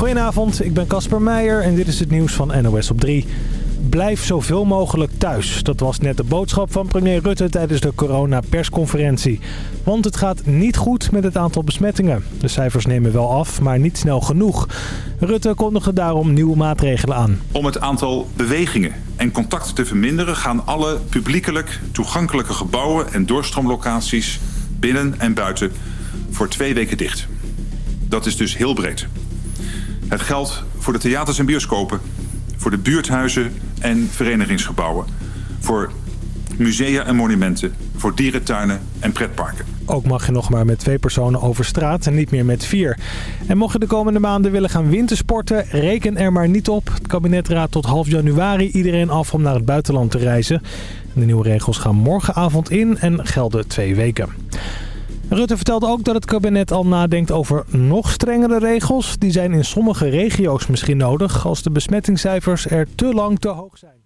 Goedenavond, ik ben Casper Meijer en dit is het nieuws van NOS op 3. Blijf zoveel mogelijk thuis. Dat was net de boodschap van premier Rutte tijdens de corona-persconferentie. Want het gaat niet goed met het aantal besmettingen. De cijfers nemen wel af, maar niet snel genoeg. Rutte kondigde daarom nieuwe maatregelen aan. Om het aantal bewegingen en contacten te verminderen... gaan alle publiekelijk toegankelijke gebouwen en doorstroomlocaties... binnen en buiten voor twee weken dicht. Dat is dus heel breed. Het geldt voor de theaters en bioscopen, voor de buurthuizen en verenigingsgebouwen, voor musea en monumenten, voor dierentuinen en pretparken. Ook mag je nog maar met twee personen over straat en niet meer met vier. En mocht je de komende maanden willen gaan wintersporten, reken er maar niet op. Het kabinet raadt tot half januari iedereen af om naar het buitenland te reizen. De nieuwe regels gaan morgenavond in en gelden twee weken. Rutte vertelde ook dat het kabinet al nadenkt over nog strengere regels. Die zijn in sommige regio's misschien nodig als de besmettingscijfers er te lang te hoog zijn.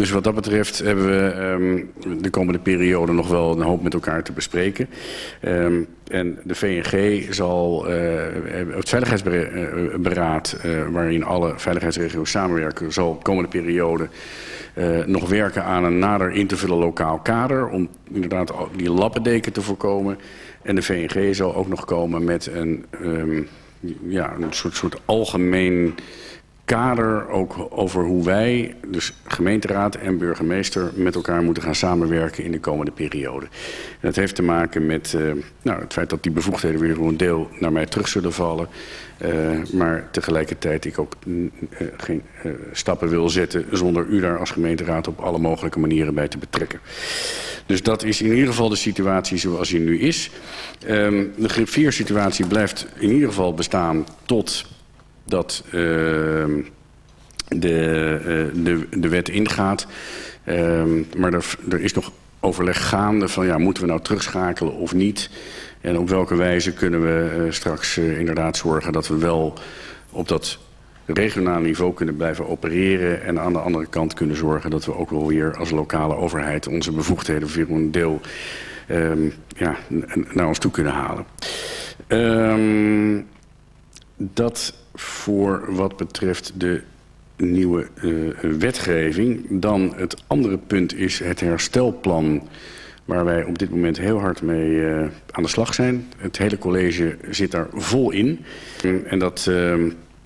Dus wat dat betreft hebben we um, de komende periode nog wel een hoop met elkaar te bespreken. Um, en de VNG zal, uh, het Veiligheidsberaad, uh, waarin alle veiligheidsregio's samenwerken, zal de komende periode nog werken aan een nader in te vullen lokaal kader. Om inderdaad die lappendeken te voorkomen. En de VNG zal ook nog komen met een, um, ja, een soort, soort algemeen kader ook over hoe wij, dus gemeenteraad en burgemeester, met elkaar moeten gaan samenwerken in de komende periode. En dat heeft te maken met uh, nou, het feit dat die bevoegdheden weer een deel naar mij terug zullen vallen. Uh, maar tegelijkertijd ik ook uh, geen stappen wil zetten zonder u daar als gemeenteraad op alle mogelijke manieren bij te betrekken. Dus dat is in ieder geval de situatie zoals die nu is. Um, de grip 4 situatie blijft in ieder geval bestaan tot dat uh, de, uh, de, de wet ingaat. Uh, maar er, er is nog overleg gaande van ja, moeten we nou terugschakelen of niet. En op welke wijze kunnen we uh, straks uh, inderdaad zorgen dat we wel op dat regionaal niveau kunnen blijven opereren. En aan de andere kant kunnen zorgen dat we ook wel weer als lokale overheid onze bevoegdheden weer een deel um, ja, naar ons toe kunnen halen. Dat voor wat betreft de nieuwe uh, wetgeving. Dan het andere punt is het herstelplan waar wij op dit moment heel hard mee uh, aan de slag zijn. Het hele college zit daar vol in. En dat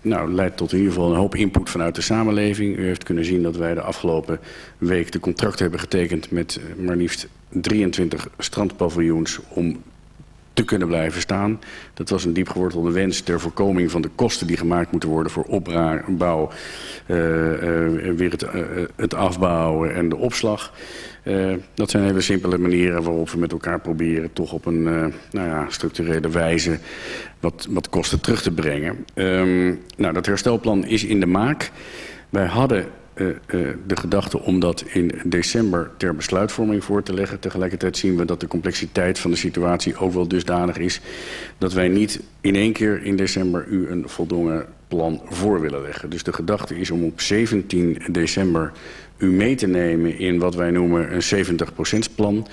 nou, leidt tot in ieder geval een hoop input vanuit de samenleving. U heeft kunnen zien dat wij de afgelopen week de contract hebben getekend met maar liefst 23 strandpaviljoens om te kunnen blijven staan. Dat was een diepgewortelde wens ter voorkoming van de kosten die gemaakt moeten worden voor opbouw, uh, uh, weer het, uh, het afbouwen en de opslag. Dat zijn hele simpele manieren waarop we met elkaar proberen toch op een nou ja, structurele wijze wat, wat kosten terug te brengen. Um, nou, dat herstelplan is in de maak. Wij hadden uh, uh, de gedachte om dat in december ter besluitvorming voor te leggen. Tegelijkertijd zien we dat de complexiteit van de situatie ook wel dusdanig is... dat wij niet in één keer in december u een voldongen plan voor willen leggen. Dus de gedachte is om op 17 december u mee te nemen in wat wij noemen een 70% plan.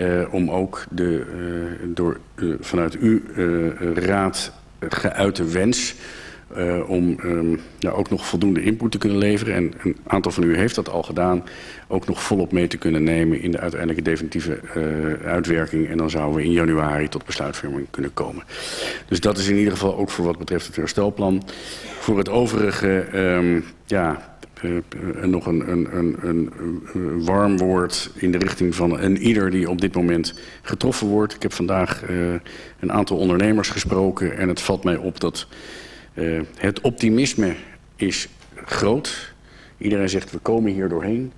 Uh, om ook de uh, door, uh, vanuit uw raad geuite wens uh, om um, ja, ook nog voldoende input te kunnen leveren. En een aantal van u heeft dat al gedaan. Ook nog volop mee te kunnen nemen in de uiteindelijke definitieve uh, uitwerking. En dan zouden we in januari tot besluitvorming kunnen komen. Dus dat is in ieder geval ook voor wat betreft het herstelplan. Voor het overige, um, ja... Uh, nog een, een, een, een warm woord in de richting van een ieder die op dit moment getroffen wordt. Ik heb vandaag een aantal ondernemers gesproken en het valt mij op dat Uh, het optimisme is groot. Iedereen zegt we komen hier doorheen.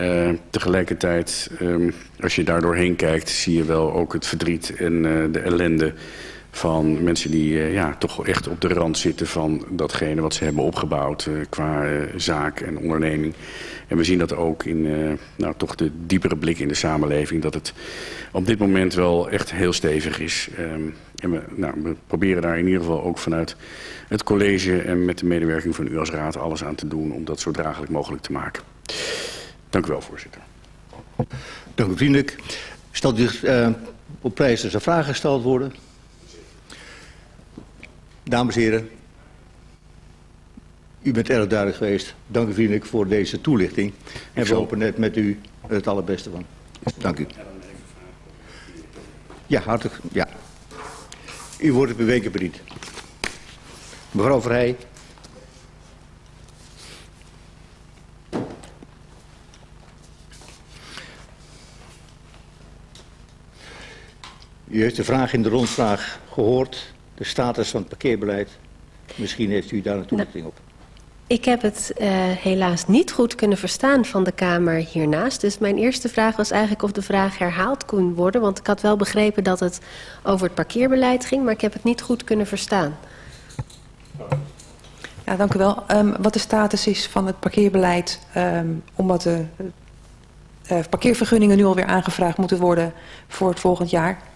Uh, tegelijkertijd, um, als je daar doorheen kijkt, zie je wel ook het verdriet en uh, de ellende van mensen die ja, toch echt op de rand zitten van datgene wat ze hebben opgebouwd qua zaak en onderneming. En we zien dat ook in nou, toch de diepere blik in de samenleving, dat het op dit moment wel echt heel stevig is. Um, en we, nou, we proberen daar in ieder geval ook vanuit het college en met de medewerking van u als raad alles aan te doen om dat zo draaglijk mogelijk te maken. Dank u wel, voorzitter. Dank u vriendelijk. Stelt u uh, op prijs dat er vragen gesteld worden? Dames en heren, u bent erg duidelijk geweest. Dank u vriendelijk voor deze toelichting. En we hopen net met u het allerbeste van. Dank u. Ja, hartelijk. Ja. U wordt het beweken bediend. Mevrouw Vrij. U heeft de vraag in de rondvraag gehoord, de status van het parkeerbeleid. Misschien heeft u daar een toelichting op. Ik heb het uh, helaas niet goed kunnen verstaan van de Kamer hiernaast. Dus mijn eerste vraag was eigenlijk of de vraag herhaald kon worden. Want ik had wel begrepen dat het over het parkeerbeleid ging, maar ik heb het niet goed kunnen verstaan. Ja, dank u wel. Um, wat de status is van het parkeerbeleid, um, omdat de uh, parkeervergunningen nu alweer aangevraagd moeten worden voor het volgend jaar?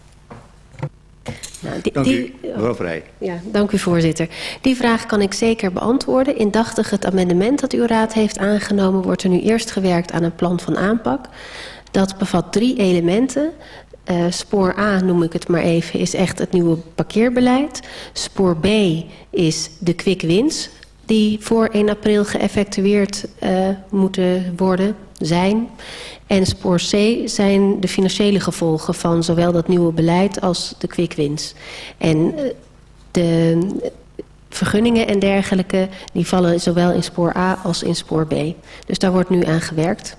Nou, die, Dank u, mevrouw Vrij. Ja, dank u voorzitter. Die vraag kan ik zeker beantwoorden. Indachtig het amendement dat uw raad heeft aangenomen... wordt er nu eerst gewerkt aan een plan van aanpak. Dat bevat drie elementen. Eh, spoor A, noem ik het maar even, is echt het nieuwe parkeerbeleid. Spoor B is de quick wins... die voor 1 april geëffectueerd eh, moeten worden, zijn... En spoor C zijn de financiële gevolgen van zowel dat nieuwe beleid als de quick wins. En eh, de vergunningen en dergelijke, die vallen zowel in spoor A als in spoor B. Dus daar wordt nu aan gewerkt.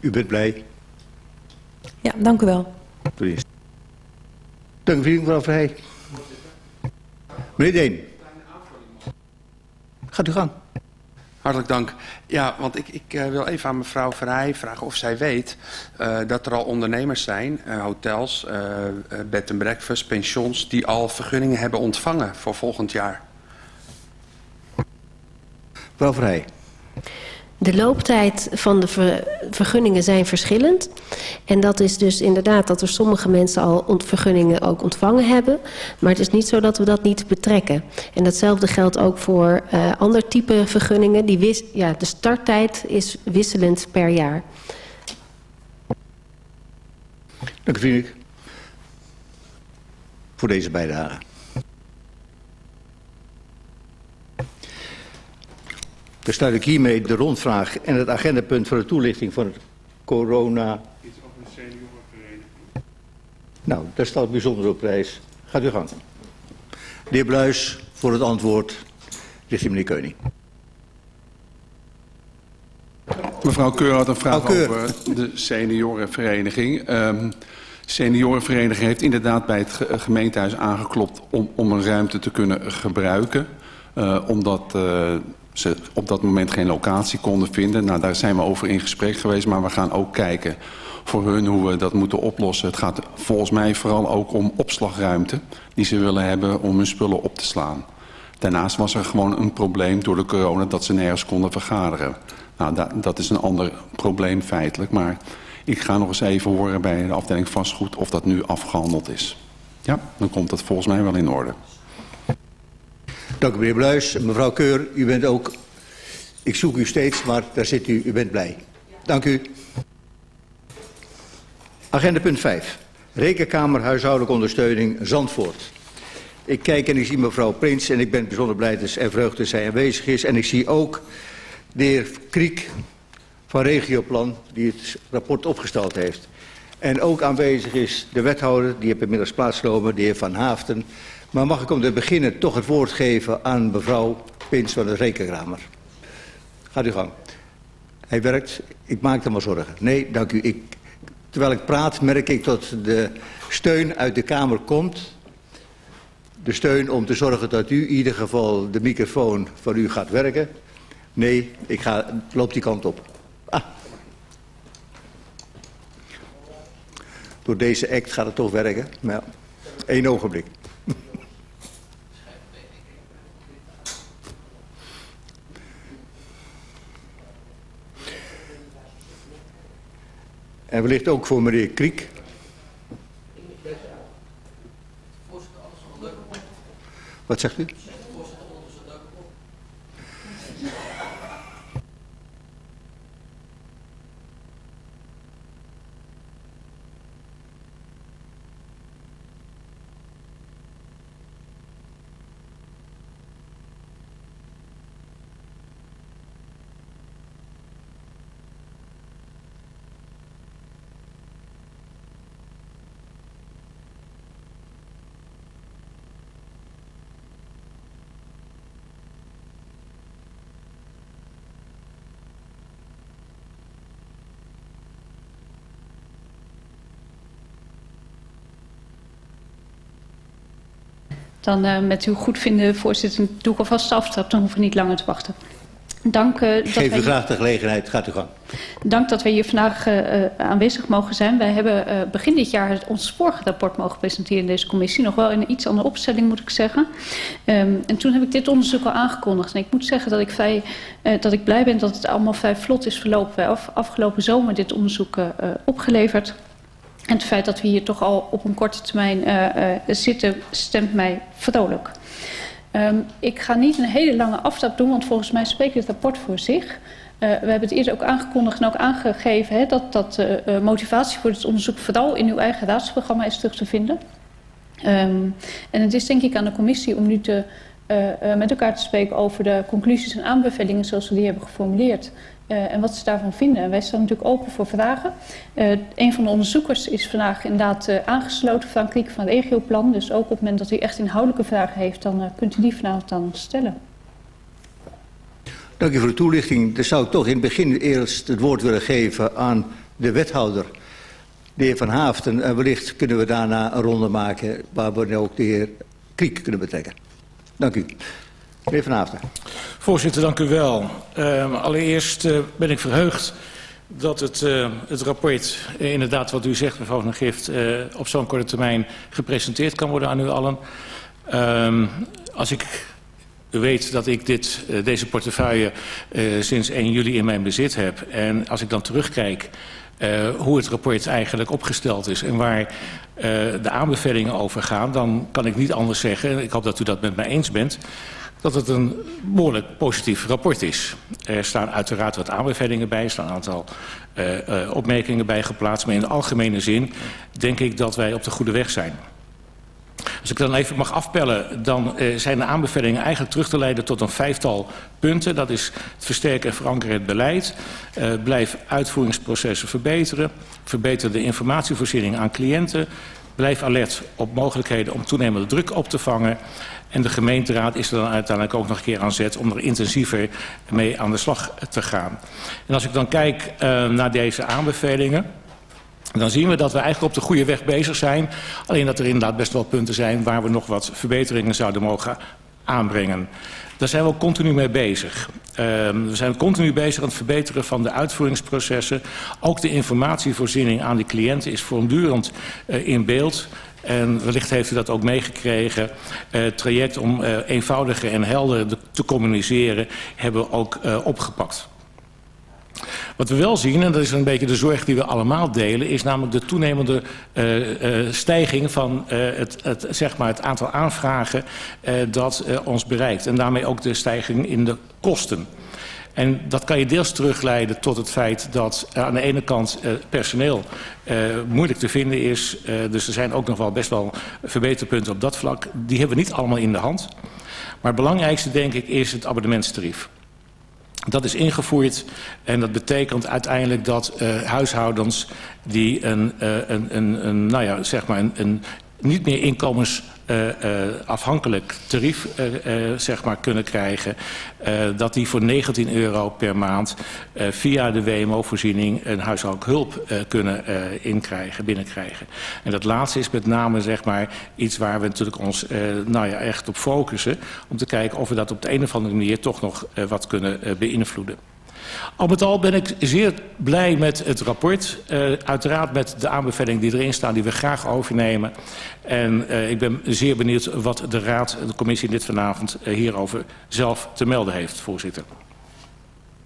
U bent blij? Ja, dank u wel. Dank u, mevrouw Vrij. Meneer Deen. Gaat u gang. Hartelijk dank. Ja, want ik, ik eh, wil even aan mevrouw Verheij vragen of zij weet eh, dat er al ondernemers zijn, eh, hotels, bed and breakfast, pensions, die al vergunningen hebben ontvangen voor volgend jaar. Mevrouw Vrij. De looptijd van de ver- vergunningen zijn verschillend. En dat is dus inderdaad dat er sommige mensen al vergunningen ook ontvangen hebben. Maar het is niet zo dat we dat niet betrekken. En datzelfde geldt ook voor eh, ander type vergunningen. Die ja, de starttijd is wisselend per jaar. Dank u, vriendelijk. Voor deze bijdrage. Dan sluit ik hiermee de rondvraag en het agendapunt voor de toelichting van het corona... Nou, daar staat bijzonder op prijs. Gaat u gang. De heer Bluis voor het antwoord richting meneer Keuning. Mevrouw Keur had een vraag Keur. over de seniorenvereniging. Ehm seniorenvereniging heeft inderdaad bij het ge- gemeentehuis aangeklopt om, om een ruimte te kunnen gebruiken. eh, omdat eh, ze op dat moment geen locatie konden vinden. Nou, daar zijn we over in gesprek geweest, maar we gaan ook kijken voor hun hoe we dat moeten oplossen. Het gaat volgens mij vooral ook om opslagruimte die ze willen hebben om hun spullen op te slaan. Daarnaast was er gewoon een probleem door de corona dat ze nergens konden vergaderen. Nou, da- dat is een ander probleem feitelijk. Maar ik ga nog eens even horen bij de afdeling vastgoed of dat nu afgehandeld is. Ja, dan komt dat volgens mij wel in orde. Dank u, meneer Bluis. Mevrouw Keur, u bent ook... Ik zoek u steeds, maar daar zit u. U bent blij. Dank u. Agenda punt 5. Rekenkamer huishoudelijke ondersteuning Zandvoort. Ik kijk en ik zie mevrouw Prins en ik ben bijzonder blij dus en vreugd dat zij aanwezig is. En ik zie ook de heer Kriek van Regioplan die het rapport opgesteld heeft. En ook aanwezig is de wethouder, die heeft inmiddels plaatsgenomen, de heer Van Haafden. Maar mag ik om te beginnen toch het woord geven aan mevrouw Pins van de Rekenkamer. Gaat u gang. Hij werkt, ik maak hem maar zorgen. Nee, dank u. Ik, terwijl ik praat merk ik dat de steun uit de Kamer komt. De steun om te zorgen dat u in ieder geval de microfoon van u gaat werken. Nee, ik ga, loop die kant op. Ah. Door deze act gaat het toch werken. Ja, één ogenblik. En wellicht ook voor meneer Kriek. Wat zegt u? Dan uh, met uw goedvinden, voorzitter, doe ik alvast de aftrap. Dan hoeven we niet langer te wachten. Dank, uh, dat Geef u wij... graag de gelegenheid. Gaat u gang. Dank dat wij hier vandaag uh, aanwezig mogen zijn. Wij hebben uh, begin dit jaar het, ons vorige rapport mogen presenteren in deze commissie. Nog wel in een iets andere opstelling, moet ik zeggen. Um, en toen heb ik dit onderzoek al aangekondigd. En ik moet zeggen dat ik, vrij, dat ik blij ben dat het allemaal vrij vlot is verlopen. Wij af, afgelopen zomer dit onderzoek opgeleverd. En het feit dat we hier toch al op een korte termijn uh, uh, zitten, stemt mij vrolijk. Um, ik ga niet een hele lange afstap doen, want volgens mij spreekt het rapport voor zich. Uh, we hebben het eerder ook aangekondigd en ook aangegeven hè, dat, dat motivatie voor het onderzoek vooral in uw eigen raadsprogramma is terug te vinden. Um, en het is denk ik aan de commissie om nu te, met elkaar te spreken over de conclusies en aanbevelingen zoals we die hebben geformuleerd. Uh, en wat ze daarvan vinden. En wij staan natuurlijk open voor vragen. Uh, een van de onderzoekers is vandaag inderdaad uh, aangesloten, Frankrijk van Regioplan. Dus ook op het moment dat u echt inhoudelijke vragen heeft, dan kunt u die vanavond dan stellen. Dank u voor de toelichting. Dan zou ik toch in het begin eerst het woord willen geven aan de wethouder, de heer Van Haften. En wellicht kunnen we daarna een ronde maken waar we ook de heer Kriek kunnen betrekken. Dank u. Meneer. Voorzitter, dank u wel. Uh, allereerst uh, ben ik verheugd dat het, uh, het rapport, uh, inderdaad wat u zegt mevrouw van Gift, op zo'n korte termijn gepresenteerd kan worden aan u allen. Uh, als ik weet dat ik dit, deze portefeuille sinds 1 juli in mijn bezit heb en als ik dan terugkijk uh, hoe het rapport eigenlijk opgesteld is en waar uh, de aanbevelingen over gaan, dan kan ik niet anders zeggen, ik hoop dat u dat met mij eens bent, dat het een behoorlijk positief rapport is. Er staan uiteraard wat aanbevelingen bij, er staan een aantal uh, uh, opmerkingen bij geplaatst, maar in de algemene zin denk ik dat wij op de goede weg zijn. Als ik dan even mag afpellen, dan uh, zijn de aanbevelingen eigenlijk terug te leiden tot een vijftal punten. Dat is het versterken en verankeren het beleid. Uh, blijf uitvoeringsprocessen verbeteren. Verbeter de informatievoorziening aan cliënten. Blijf alert op mogelijkheden om toenemende druk op te vangen. En de gemeenteraad is er dan uiteindelijk ook nog een keer aan zet om er intensiever mee aan de slag te gaan. En als ik dan kijk uh, naar deze aanbevelingen, dan zien we dat we eigenlijk op de goede weg bezig zijn. Alleen dat er inderdaad best wel punten zijn waar we nog wat verbeteringen zouden mogen aanbrengen. Daar zijn we ook continu mee bezig. Uh, we zijn continu bezig aan het verbeteren van de uitvoeringsprocessen. Ook de informatievoorziening aan de cliënten is voortdurend uh, in beeld. En wellicht heeft u dat ook meegekregen. Uh, het traject om uh, eenvoudiger en helder te communiceren hebben we ook opgepakt. Wat we wel zien, en dat is een beetje de zorg die we allemaal delen... is namelijk de toenemende uh, uh, stijging van uh, het, het, zeg maar het aantal aanvragen dat ons bereikt. En daarmee ook de stijging in de kosten. En dat kan je deels terugleiden tot het feit dat aan de ene kant personeel moeilijk te vinden is. Dus er zijn ook nog wel best wel verbeterpunten op dat vlak. Die hebben we niet allemaal in de hand. Maar het belangrijkste denk ik is het abonnementstarief. Dat is ingevoerd en dat betekent uiteindelijk dat uh, huishoudens die een, uh, een, een, een, nou ja, zeg maar een, een niet meer inkomens uh, uh, afhankelijk tarief uh, zeg maar kunnen krijgen. Dat die voor 19 euro per maand via de WMO-voorziening een huishoudelijk hulp kunnen inkrijgen, binnenkrijgen. En dat laatste is met name zeg maar, iets waar we natuurlijk ons nou ja, echt op focussen. Om te kijken of we dat op de een of andere manier toch nog wat kunnen beïnvloeden. Al met al ben ik zeer blij met het rapport. Uh, uiteraard met de aanbevelingen die erin staan, die we graag overnemen. En uh, ik ben zeer benieuwd wat de Raad en de commissie dit vanavond uh, hierover zelf te melden heeft, voorzitter.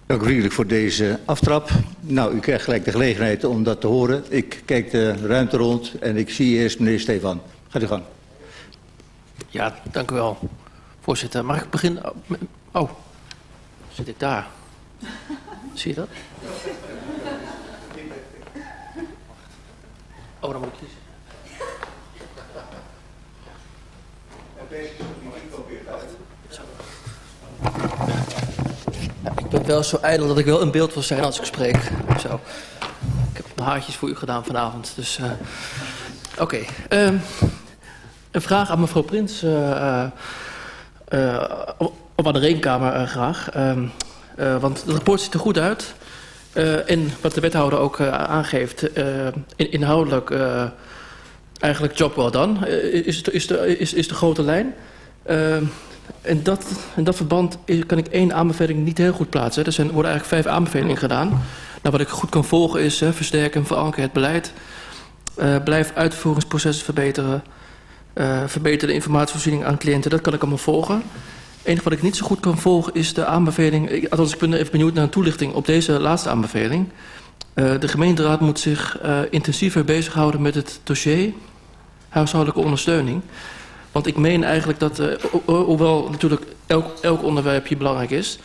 Dank u vriendelijk voor deze aftrap. Nou, u krijgt gelijk de gelegenheid om dat te horen. Ik kijk de ruimte rond en ik zie eerst meneer Stefan. Gaat u gang. Ja, dank u wel, voorzitter. Mag ik beginnen? Oh, zit ik daar? Zie je dat? Oh, dan moet ik kiezen. Ja, ik ben wel zo ijdel dat ik wel in beeld wil zijn als ik spreek. Zo. Ik heb mijn haartjes voor u gedaan vanavond. Dus, uh, Oké. Okay. Um, een vraag aan mevrouw Prins. Uh, uh, of aan de rekenkamer uh, graag. Um, Uh, want het rapport ziet er goed uit. Uh, en wat de wethouder ook uh, aangeeft, in, inhoudelijk eigenlijk job well done, uh, is, is, de, is, is de grote lijn. En dat, in dat verband kan ik één aanbeveling niet heel goed plaatsen. Er zijn, worden eigenlijk vijf aanbevelingen gedaan. Nou, wat ik goed kan volgen is versterken en verankeren het beleid. Blijf uitvoeringsprocessen verbeteren. Verbeter de informatievoorziening aan cliënten. Dat kan ik allemaal volgen. Enige wat ik niet zo goed kan volgen is de aanbeveling... Ik, althans, ik ben even benieuwd naar een toelichting op deze laatste aanbeveling. Uh, de gemeenteraad moet zich uh, intensiever bezighouden met het dossier huishoudelijke ondersteuning. Want ik meen eigenlijk dat, uh, hoewel natuurlijk elk, elk onderwerp hier belangrijk is...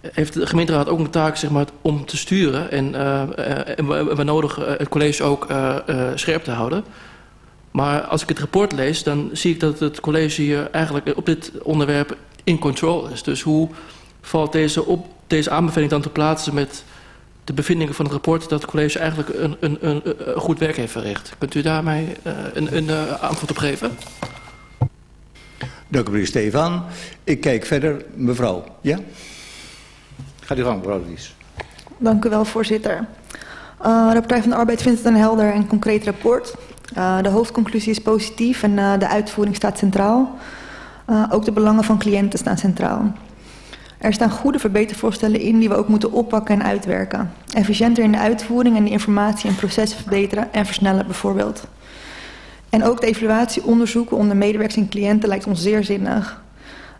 heeft de gemeenteraad ook een taak zeg maar, om te sturen... en, en we nodig het college ook scherp te houden... Maar als ik het rapport lees, dan zie ik dat het college hier eigenlijk op dit onderwerp in control is. Dus hoe valt deze, op, deze aanbeveling dan te plaatsen met de bevindingen van het rapport... dat het college eigenlijk een, een, een, een goed werk heeft verricht? Kunt u daar mij uh, een, een uh, antwoord op geven? Dank u, meneer Stefan. Ik kijk verder. Mevrouw, ja? Gaat u gang, mevrouw Lies. Dank u wel, voorzitter. Uh, de Partij van de Arbeid vindt het een helder en concreet rapport... Uh, de hoofdconclusie is positief en uh, de uitvoering staat centraal. Uh, ook de belangen van cliënten staan centraal. Er staan goede verbetervoorstellen in die we ook moeten oppakken en uitwerken. Efficiënter in de uitvoering en de informatie en processen verbeteren en versnellen bijvoorbeeld. En ook de evaluatie onderzoeken onder medewerkers en cliënten lijkt ons zeer zinnig.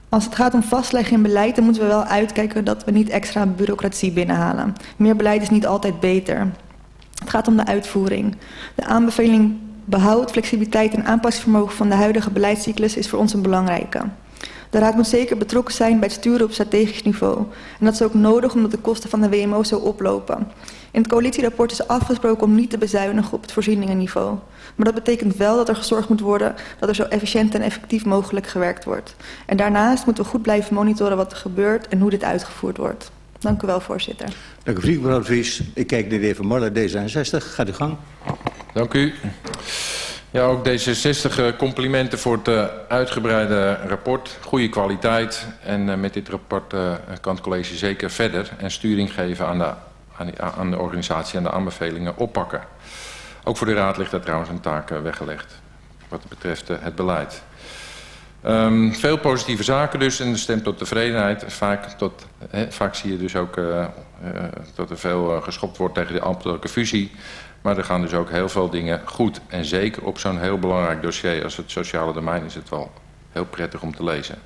Als het gaat om vastleggen in beleid, dan moeten we wel uitkijken dat we niet extra bureaucratie binnenhalen. Meer beleid is niet altijd beter. Het gaat om de uitvoering. De aanbeveling behoud, flexibiliteit en aanpassingsvermogen van de huidige beleidscyclus is voor ons een belangrijke. De Raad moet zeker betrokken zijn bij het sturen op strategisch niveau. En dat is ook nodig omdat de kosten van de WMO zo oplopen. In het coalitierapport is afgesproken om niet te bezuinigen op het voorzieningenniveau. Maar dat betekent wel dat er gezorgd moet worden dat er zo efficiënt en effectief mogelijk gewerkt wordt. En daarnaast moeten we goed blijven monitoren wat er gebeurt en hoe dit uitgevoerd wordt. Dank u wel, voorzitter. Dank u, vriend, mevrouw Vries. Ik kijk naar de heer Van Marlen, D66. Gaat u gang. Dank u. Ja, ook D66 complimenten voor het uh, uitgebreide rapport. Goede kwaliteit. En uh, met dit rapport uh, kan het college zeker verder en sturing geven aan de, aan, die, aan de organisatie en de aanbevelingen oppakken. Ook voor de raad ligt daar trouwens een taak weggelegd wat betreft het beleid. Um, veel positieve zaken dus en de stem tot tevredenheid. Vaak, tot, zie je dus ook uh, uh, dat er veel uh, geschopt wordt tegen de ambtelijke fusie. Maar er gaan dus ook heel veel dingen goed. En zeker op zo'n heel belangrijk dossier als het sociale domein is het wel heel prettig om te lezen.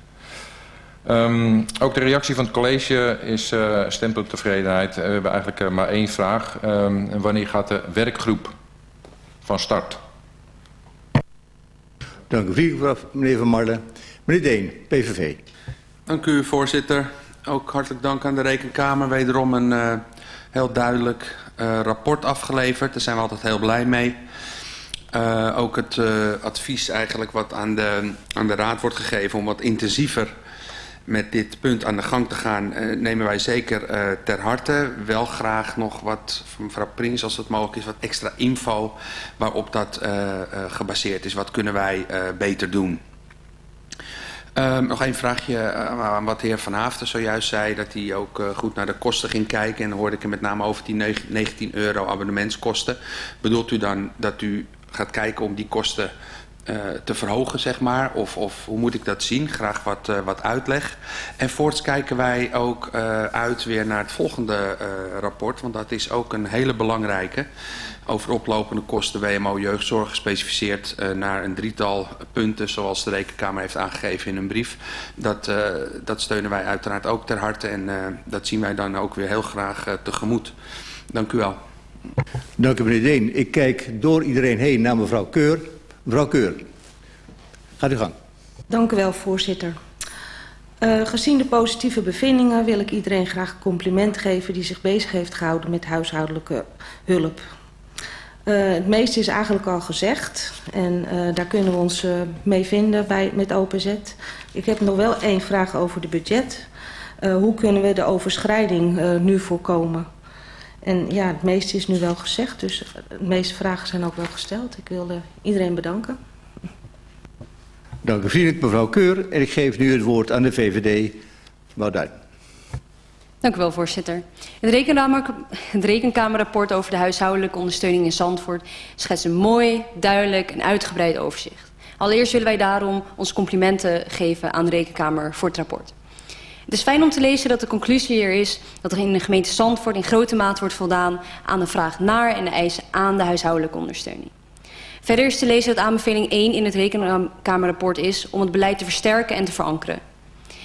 Um, ook de reactie van het college is uh, stem tot tevredenheid. We hebben eigenlijk maar één vraag. Um, wanneer gaat de werkgroep van start? Dank u, meneer Van Marlen. Meneer Deen, PVV. Dank u, voorzitter. Ook hartelijk dank aan de Rekenkamer. Wederom een uh, heel duidelijk uh, rapport afgeleverd. Daar zijn we altijd heel blij mee. Uh, ook het advies eigenlijk wat aan de, aan de Raad wordt gegeven om wat intensiever met dit punt aan de gang te gaan, uh, nemen wij zeker uh, ter harte. Wel graag nog wat van mevrouw Prins, als het mogelijk is, wat extra info waarop dat uh, gebaseerd is. Wat kunnen wij beter doen? Um, nog een vraagje aan wat de heer Van Haften zojuist zei, dat hij ook goed naar de kosten ging kijken. En hoorde ik hem met name over die 19 euro abonnementskosten. Bedoelt u dan dat u gaat kijken om die kosten te verhogen, zeg maar? Of, of hoe moet ik dat zien? Graag wat, uh, wat uitleg. En voorts kijken wij ook uh, uit weer naar het volgende rapport, want dat is ook een hele belangrijke over oplopende kosten WMO jeugdzorg gespecificeerd naar een drietal punten zoals de Rekenkamer heeft aangegeven in een brief. Dat, dat steunen wij uiteraard ook ter harte en dat zien wij dan ook weer heel graag tegemoet. Dank u wel. Dank u meneer Deen. Ik kijk door iedereen heen naar mevrouw Keur. Mevrouw Keur, gaat u gang. Dank u wel voorzitter. Uh, gezien de positieve bevindingen wil ik iedereen graag een compliment geven die zich bezig heeft gehouden met huishoudelijke hulp. Uh, het meeste is eigenlijk al gezegd en uh, daar kunnen we ons mee vinden bij, met OPZ. Ik heb nog wel één vraag over de budget. hoe kunnen we de overschrijding nu voorkomen? En ja, het meeste is nu wel gezegd, dus de meeste vragen zijn ook wel gesteld. Ik wil iedereen bedanken. Dank u vriendelijk mevrouw Keur en ik geef nu het woord aan de VVD. Mevrouw Duin. Dank u wel, voorzitter. Het, rekenkamer, het Rekenkamerrapport over de huishoudelijke ondersteuning in Zandvoort schetst een mooi, duidelijk en uitgebreid overzicht. Allereerst willen wij daarom ons complimenten geven aan de Rekenkamer voor het rapport. Het is fijn om te lezen dat de conclusie hier is dat er in de gemeente Zandvoort in grote mate wordt voldaan aan de vraag naar en de eisen aan de huishoudelijke ondersteuning. Verder is te lezen dat aanbeveling 1 in het Rekenkamerrapport is om het beleid te versterken en te verankeren.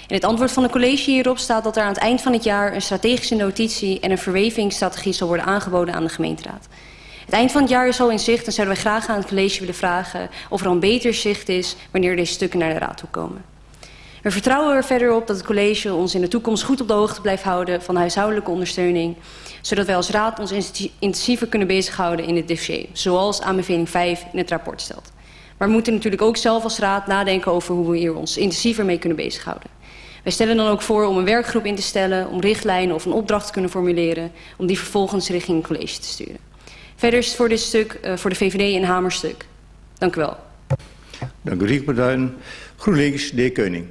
In het antwoord van de college hierop staat dat er aan het eind van het jaar een strategische notitie en een verwevingsstrategie zal worden aangeboden aan de gemeenteraad. Het eind van het jaar is al in zicht en zouden wij graag aan het college willen vragen of er al een beter zicht is wanneer deze stukken naar de raad toe komen. We vertrouwen er verder op dat het college ons in de toekomst goed op de hoogte blijft houden van huishoudelijke ondersteuning, zodat wij als raad ons intensiever kunnen bezighouden in dit dossier, zoals aanbeveling 5 in het rapport stelt. Maar we moeten natuurlijk ook zelf als raad nadenken over hoe we hier ons intensiever mee kunnen bezighouden. Wij stellen dan ook voor om een werkgroep in te stellen, om richtlijnen of een opdracht te kunnen formuleren, om die vervolgens richting het college te sturen. Verder is het voor dit stuk uh, voor de VVD een hamerstuk. Dank u wel. Dank u, Riek Duin. GroenLinks, de Keuning.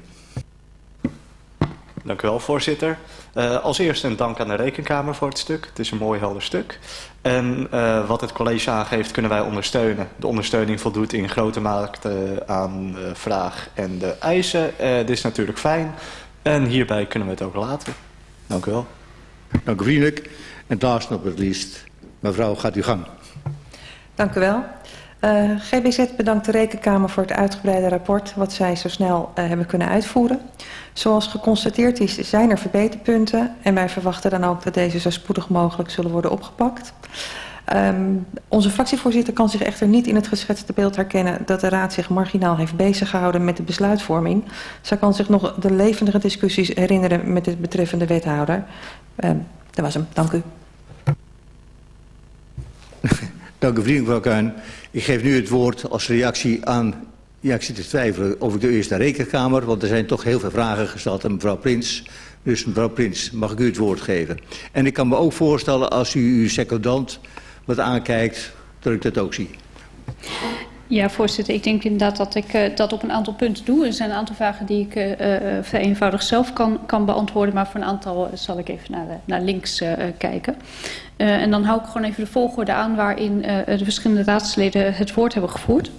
Dank u wel, voorzitter. Uh, als eerste een dank aan de Rekenkamer voor het stuk. Het is een mooi helder stuk. En uh, wat het college aangeeft kunnen wij ondersteunen. De ondersteuning voldoet in grote mate aan de vraag en de eisen. Uh, dit is natuurlijk fijn. En hierbij kunnen we het ook laten. Dank u wel. Dank u vriendelijk. En last not but least, mevrouw gaat uw gang. Dank u wel. Uh, GBZ bedankt de Rekenkamer voor het uitgebreide rapport wat zij zo snel uh, hebben kunnen uitvoeren. Zoals geconstateerd is, zijn er verbeterpunten en wij verwachten dan ook dat deze zo spoedig mogelijk zullen worden opgepakt. Um, onze fractievoorzitter kan zich echter niet in het geschetste beeld herkennen dat de Raad zich marginaal heeft beziggehouden met de besluitvorming. Zij kan zich nog de levendige discussies herinneren met de betreffende wethouder. Um, dat was hem. Dank u. Dank u vriendelijk, mevrouw Kuijn. Ik geef nu het woord als reactie aan... Ja, ik zit te twijfelen of ik de eerste rekenkamer... want er zijn toch heel veel vragen gesteld aan mevrouw Prins. Dus mevrouw Prins, mag ik u het woord geven? En ik kan me ook voorstellen als u uw secondant wat aankijkt... dat ik dat ook zie. Ja, voorzitter. Ik denk inderdaad dat ik uh, dat op een aantal punten doe. Er zijn een aantal vragen die ik uh, uh, vereenvoudigd zelf kan, kan beantwoorden. Maar voor een aantal zal ik even naar, naar links kijken. en dan hou ik gewoon even de volgorde aan waarin de verschillende raadsleden het woord hebben gevoerd.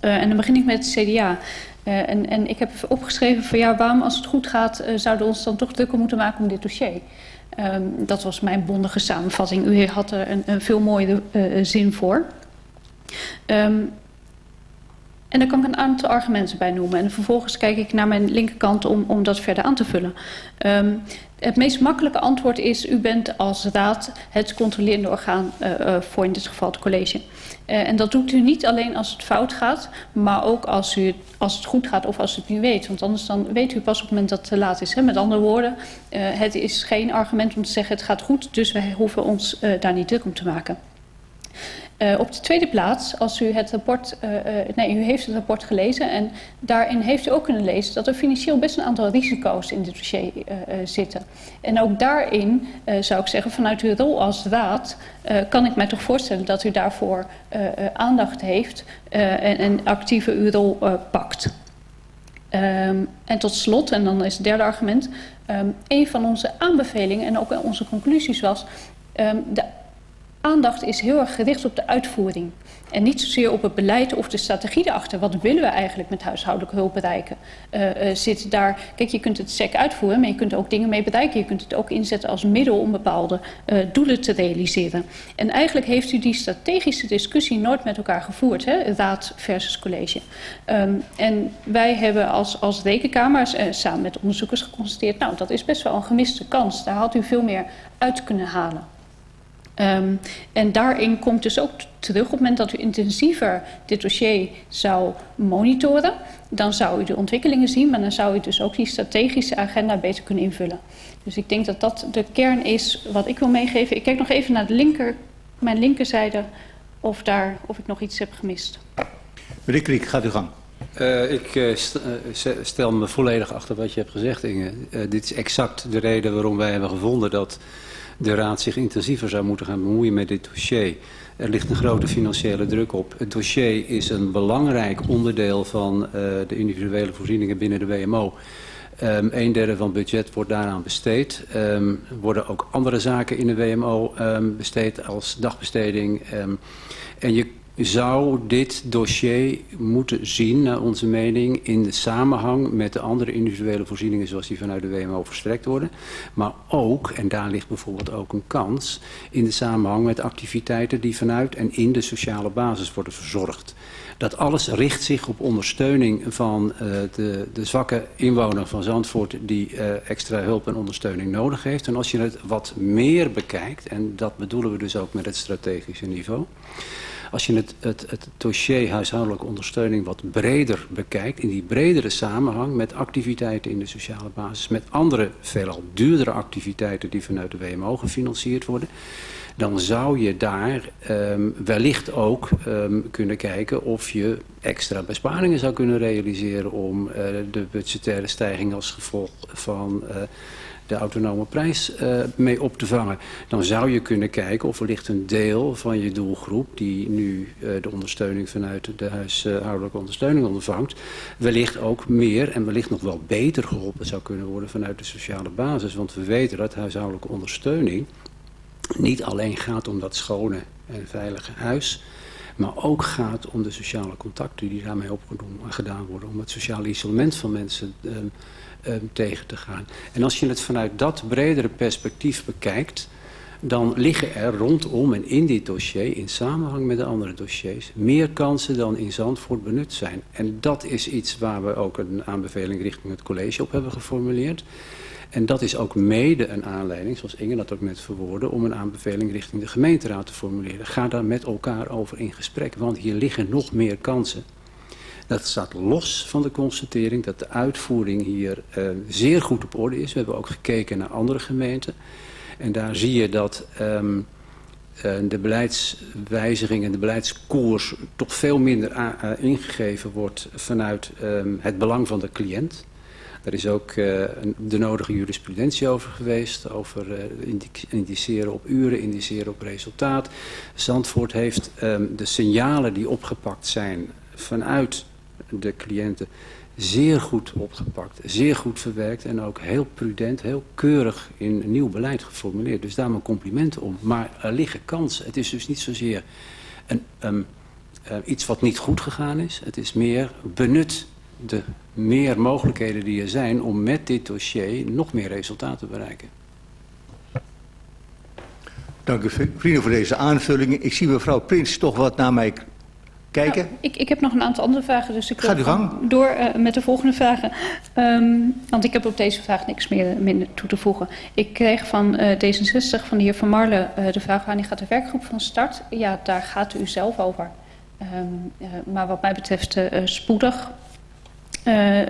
en dan begin ik met het CDA. en, en ik heb opgeschreven van ja, waarom als het goed gaat zouden we ons dan toch drukker moeten maken om dit dossier. Um, dat was mijn bondige samenvatting. U had er een, een veel mooiere zin voor. Um, en daar kan ik een aantal argumenten bij noemen. En vervolgens kijk ik naar mijn linkerkant om, om dat verder aan te vullen. Um, het meest makkelijke antwoord is... u bent als raad het controlerende orgaan uh, uh, voor in dit geval het college. Uh, en dat doet u niet alleen als het fout gaat... maar ook als, u, als het goed gaat of als u het niet weet. Want anders dan weet u pas op het moment dat het te laat is. Hè? Met andere woorden, het is geen argument om te zeggen... het gaat goed, dus wij hoeven ons daar niet druk om te maken. Uh, op de tweede plaats, als u het rapport, uh, uh, nee, u heeft het rapport gelezen en daarin heeft u ook kunnen lezen dat er financieel best een aantal risico's in dit dossier zitten. En ook daarin zou ik zeggen, vanuit uw rol als raad, kan ik mij toch voorstellen dat u daarvoor aandacht heeft en een actieve uw rol pakt. Um, en tot slot, en dan is het derde argument, um, een van onze aanbevelingen en ook onze conclusies was, um, de aandacht is heel erg gericht op de uitvoering. En niet zozeer op het beleid of de strategie erachter. Wat willen we eigenlijk met huishoudelijke hulp bereiken? Uh, uh, zit daar, kijk, je kunt het SEC uitvoeren, maar je kunt ook dingen mee bereiken. Je kunt het ook inzetten als middel om bepaalde uh, doelen te realiseren. En eigenlijk heeft u die strategische discussie nooit met elkaar gevoerd, hè? raad versus college. Um, en wij hebben als, als samen met onderzoekers geconstateerd, nou, dat is best wel een gemiste kans. Daar had u veel meer uit kunnen halen. Um, en daarin komt dus ook terug op het moment dat u intensiever dit dossier zou monitoren, dan zou u de ontwikkelingen zien, maar dan zou u dus ook die strategische agenda beter kunnen invullen. Dus ik denk dat dat de kern is wat ik wil meegeven. Ik kijk nog even naar de linker, mijn linkerzijde of, daar, of ik nog iets heb gemist. Meneer Kriek, gaat u gang. Uh, ik uh, stel me volledig achter wat je hebt gezegd, Inge. Uh, dit is exact de reden waarom wij hebben gevonden dat de Raad zich intensiever zou moeten gaan bemoeien met dit dossier. Er ligt een grote financiële druk op. Het dossier is een belangrijk onderdeel van uh, de individuele voorzieningen binnen de WMO. Um, een derde van het budget wordt daaraan besteed. Um, worden ook andere zaken in de WMO um, besteed als dagbesteding. En je zou dit dossier moeten zien, naar onze mening, in de samenhang met de andere individuele voorzieningen zoals die vanuit de WMO verstrekt worden. Maar ook, en daar ligt bijvoorbeeld ook een kans, in de samenhang met activiteiten die vanuit en in de sociale basis worden verzorgd. Dat alles richt zich op ondersteuning van uh, de, de zwakke inwoner van Zandvoort die uh, extra hulp en ondersteuning nodig heeft. En als je het wat meer bekijkt, en dat bedoelen we dus ook met het strategische niveau. Als je het, het, het dossier huishoudelijke ondersteuning wat breder bekijkt, in die bredere samenhang met activiteiten in de sociale basis, met andere veelal duurdere activiteiten die vanuit de WMO gefinancierd worden, dan zou je daar um, wellicht ook um, kunnen kijken of je extra besparingen zou kunnen realiseren om uh, de budgettaire stijging als gevolg van uh, de autonome prijs uh, mee op te vangen. Dan zou je kunnen kijken of wellicht een deel van je doelgroep... die nu uh, de ondersteuning vanuit de huishoudelijke ondersteuning ondervangt... wellicht ook meer en wellicht nog wel beter geholpen zou kunnen worden vanuit de sociale basis. Want we weten dat huishoudelijke ondersteuning niet alleen gaat om dat schone en veilige huis... maar ook gaat om de sociale contacten die daarmee opgedaan worden... om het sociale isolement van mensen... Um, tegen te gaan. En als je het vanuit dat bredere perspectief bekijkt... dan liggen er rondom en in dit dossier, in samenhang met de andere dossiers... meer kansen dan in Zandvoort benut zijn. En dat is iets waar we ook een aanbeveling richting het college op hebben geformuleerd... En dat is ook mede een aanleiding, zoals Inge dat ook net verwoordde... om een aanbeveling richting de gemeenteraad te formuleren. Ga daar met elkaar over in gesprek, want hier liggen nog meer kansen... Dat staat los van de constatering dat de uitvoering hier uh, zeer goed op orde is. We hebben ook gekeken naar andere gemeenten. En daar zie je dat um, uh, de beleidswijziging en de beleidskoers toch veel minder uh, ingegeven wordt vanuit um, het belang van de cliënt. Er is ook uh, de nodige jurisprudentie over geweest, over uh, indiceren op uren, indiceren op resultaat. Zandvoort heeft um, de signalen die opgepakt zijn vanuit de cliënten zeer goed opgepakt, zeer goed verwerkt en ook heel prudent, heel keurig in nieuw beleid geformuleerd. Dus daar mijn complimenten om. Maar er liggen kansen. Het is dus niet zozeer een, uh, iets wat niet goed gegaan is. Het is meer benut de meer mogelijkheden die er zijn om met dit dossier nog meer resultaten te bereiken. Dank u vrienden voor deze aanvullingen. Ik zie mevrouw Prins toch wat naar mij kijken. Nou, ik, ik heb nog een aantal andere vragen, dus ik gang. door uh, met de volgende vragen. Um, want ik heb op deze vraag niks meer, toe te voegen. Ik kreeg van uh, D66, van de heer Van Marlen, uh, de vraag wanneer gaat de werkgroep van start? Ja, daar gaat u zelf over. Um, maar wat mij betreft spoedig.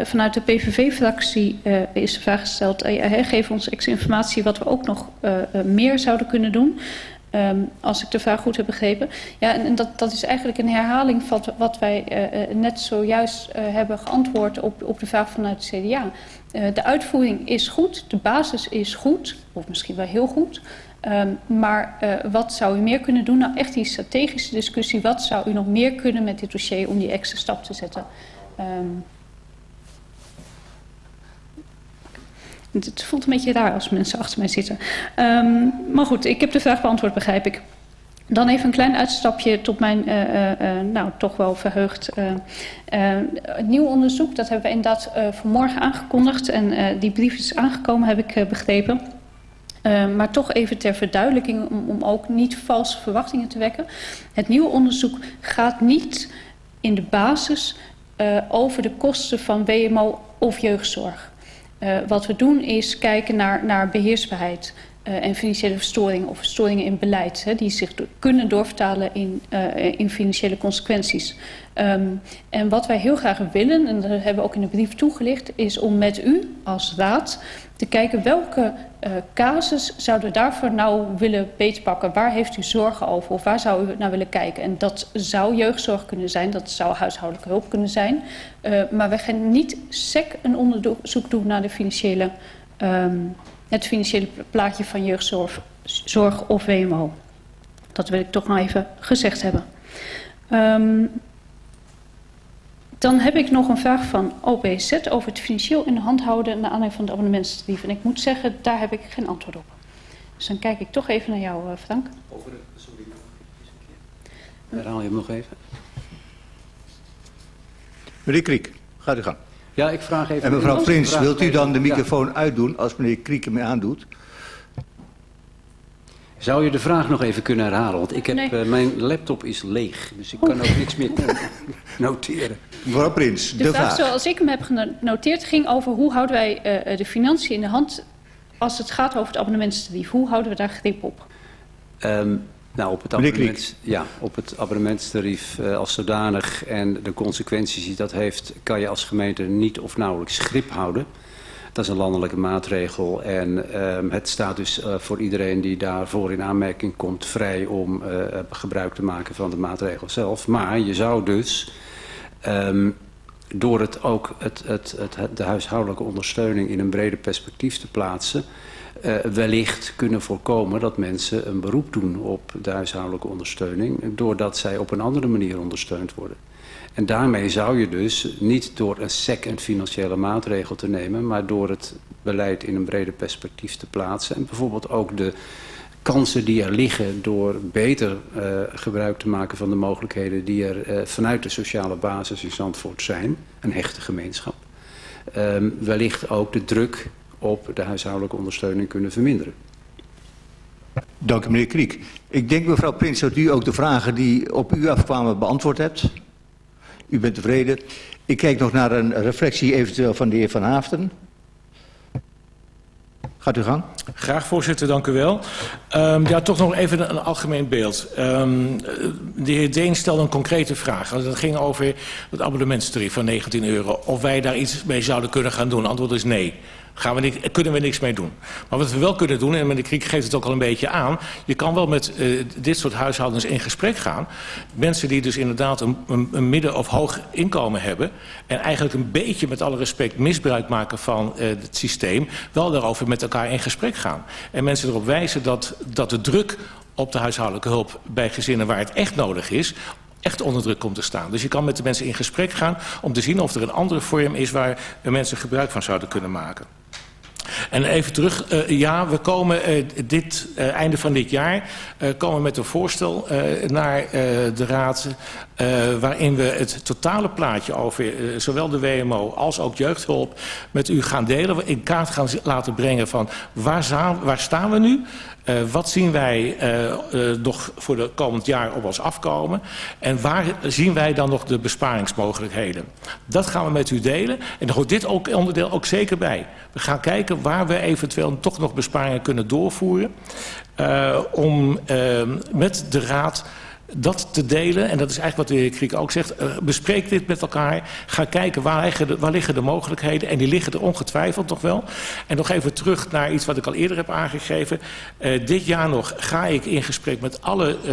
Vanuit de PVV-fractie is de vraag gesteld... Geef ons extra informatie wat we ook nog meer zouden kunnen doen... Um, als ik de vraag goed heb begrepen. Ja, en, dat, dat is eigenlijk een herhaling van wat wij uh, net zojuist uh, hebben geantwoord op, op de vraag vanuit het CDA. De uitvoering is goed, de basis is goed, of misschien wel heel goed. Um, maar wat zou u meer kunnen doen? Nou, echt die strategische discussie. Wat zou u nog meer kunnen met dit dossier om die extra stap te zetten? Um, Het voelt een beetje raar als mensen achter mij zitten. Um, maar goed, ik heb de vraag beantwoord, begrijp ik. Dan even een klein uitstapje tot mijn, uh, uh, uh, nou, toch wel verheugd nieuw onderzoek. Dat hebben we inderdaad vanmorgen aangekondigd en die brief is aangekomen, heb ik begrepen. maar toch even ter verduidelijking, om, om ook niet valse verwachtingen te wekken. Het nieuwe onderzoek gaat niet in de basis over de kosten van WMO of jeugdzorg. Uh, wat we doen is kijken naar, naar beheersbaarheid uh, en financiële verstoringen of verstoringen in beleid, hè, die zich kunnen doorvertalen in, uh, in financiële consequenties. Um, en wat wij heel graag willen, en dat hebben we ook in de brief toegelicht, is om met u als raad te kijken welke uh, casus zouden we daarvoor nou willen beetpakken. Waar heeft u zorgen over of waar zou u naar willen kijken? En dat zou jeugdzorg kunnen zijn, dat zou huishoudelijke hulp kunnen zijn. Maar we gaan niet sec een onderzoek doen naar de financiële, um, het financiële plaatje van jeugdzorg zorg of WMO. Dat wil ik toch nog even gezegd hebben. Um, dan heb ik nog een vraag van OPZ over het financieel in de hand houden naar aanleiding van de abonnementsbrief. En ik moet zeggen, daar heb ik geen antwoord op. Dus dan kijk ik toch even naar jou, Frank. Over de, sorry, herhaal je hem nog even. Meneer Kriek, gaat u gang. Ja, ik vraag even... En mevrouw Prins, wilt u dan de microfoon ja. uitdoen als meneer Kriek hem aandoet? Zou je de vraag nog even kunnen herhalen? Want ik heb, Nee. uh, mijn laptop is leeg, dus ik kan ook niks meer noteren. Mevrouw Prins, De, vraag, zoals ik hem heb genoteerd ging over hoe houden wij uh, de financiën in de hand als het gaat over het abonnementstarief. Hoe houden we daar grip op? Um, nou, op het, ja, op het abonnementstarief uh, als zodanig en de consequenties die dat heeft... kan je als gemeente niet of nauwelijks grip houden. Dat is een landelijke maatregel en um, het staat dus uh, voor iedereen die daarvoor in aanmerking komt... vrij om uh, gebruik te maken van de maatregel zelf. Maar je zou dus... Um, door het ook het, het, het, de huishoudelijke ondersteuning in een breder perspectief te plaatsen... Uh, wellicht kunnen voorkomen dat mensen een beroep doen op de huishoudelijke ondersteuning... doordat zij op een andere manier ondersteund worden. En daarmee zou je dus niet door een sec en financiële maatregel te nemen... maar door het beleid in een breder perspectief te plaatsen... en bijvoorbeeld ook de kansen die er liggen door beter uh, gebruik te maken van de mogelijkheden... die er uh, vanuit de sociale basis in Zandvoort zijn, een hechte gemeenschap... Um, wellicht ook de druk op de huishoudelijke ondersteuning kunnen verminderen. Dank u, meneer Kriek. Ik denk, mevrouw Prins, dat u ook de vragen die op u afkwamen beantwoord hebt. U bent tevreden. Ik kijk nog naar een reflectie eventueel van de heer Van Haften. Gaat u gang. Graag, voorzitter, dank u wel. Um, ja, toch nog even een, een algemeen beeld. Um, de heer Deen stelde een concrete vraag. Dat ging over het abonnementstarief van 19 euro. Of wij daar iets mee zouden kunnen gaan doen. Antwoord is nee. Gaan we kunnen we niks mee doen. Maar wat we wel kunnen doen, en meneer Kriek geeft het ook al een beetje aan... je kan wel met uh, dit soort huishoudens in gesprek gaan. Mensen die dus inderdaad een, een, midden- of hoog inkomen hebben... en eigenlijk een beetje met alle respect misbruik maken van uh, het systeem... wel daarover met elkaar in gesprek gaan. En mensen erop wijzen dat, dat de druk op de huishoudelijke hulp... bij gezinnen waar het echt nodig is echt onder druk komt te staan. Dus je kan met de mensen in gesprek gaan om te zien of er een andere vorm is waar mensen gebruik van zouden kunnen maken. En even terug, uh, ja, we komen uh, dit uh, einde van dit jaar komen met een voorstel naar de Raad... Uh, waarin we het totale plaatje over uh, zowel de WMO als ook jeugdhulp met u gaan delen. In kaart gaan laten brengen van waar, staan we nu? Uh, wat zien wij nog voor de komend jaar op ons afkomen? En waar zien wij dan nog de besparingsmogelijkheden? Dat gaan we met u delen. En dan hoort dit ook onderdeel ook zeker bij. We gaan kijken waar we eventueel toch nog besparingen kunnen doorvoeren. Om met de Raad dat te delen, en dat is eigenlijk wat de heer Kriek ook zegt, uh, bespreek dit met elkaar. Ga kijken waar liggen, de, waar liggen de mogelijkheden. En die liggen er ongetwijfeld nog wel. En nog even terug naar iets wat ik al eerder heb aangegeven. Uh, dit jaar nog ga ik in gesprek met alle uh,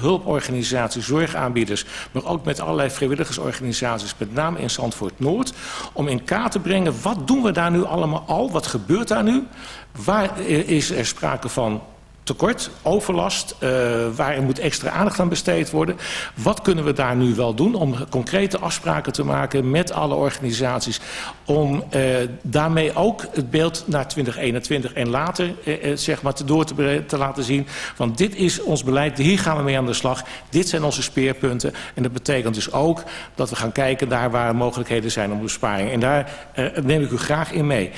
hulporganisaties, zorgaanbieders, maar ook met allerlei vrijwilligersorganisaties, met name in Zandvoort Noord, om in kaart te brengen wat doen we daar nu allemaal al, wat gebeurt daar nu, waar is er sprake van tekort, overlast, uh, waar moet extra aandacht aan besteed worden. Wat kunnen we daar nu wel doen om concrete afspraken te maken met alle organisaties om uh, daarmee ook het beeld naar 2021 en later uh, zeg maar te door te, te laten zien van dit is ons beleid, hier gaan we mee aan de slag, dit zijn onze speerpunten en dat betekent dus ook dat we gaan kijken daar waar mogelijkheden zijn om besparing en daar neem ik u graag in mee.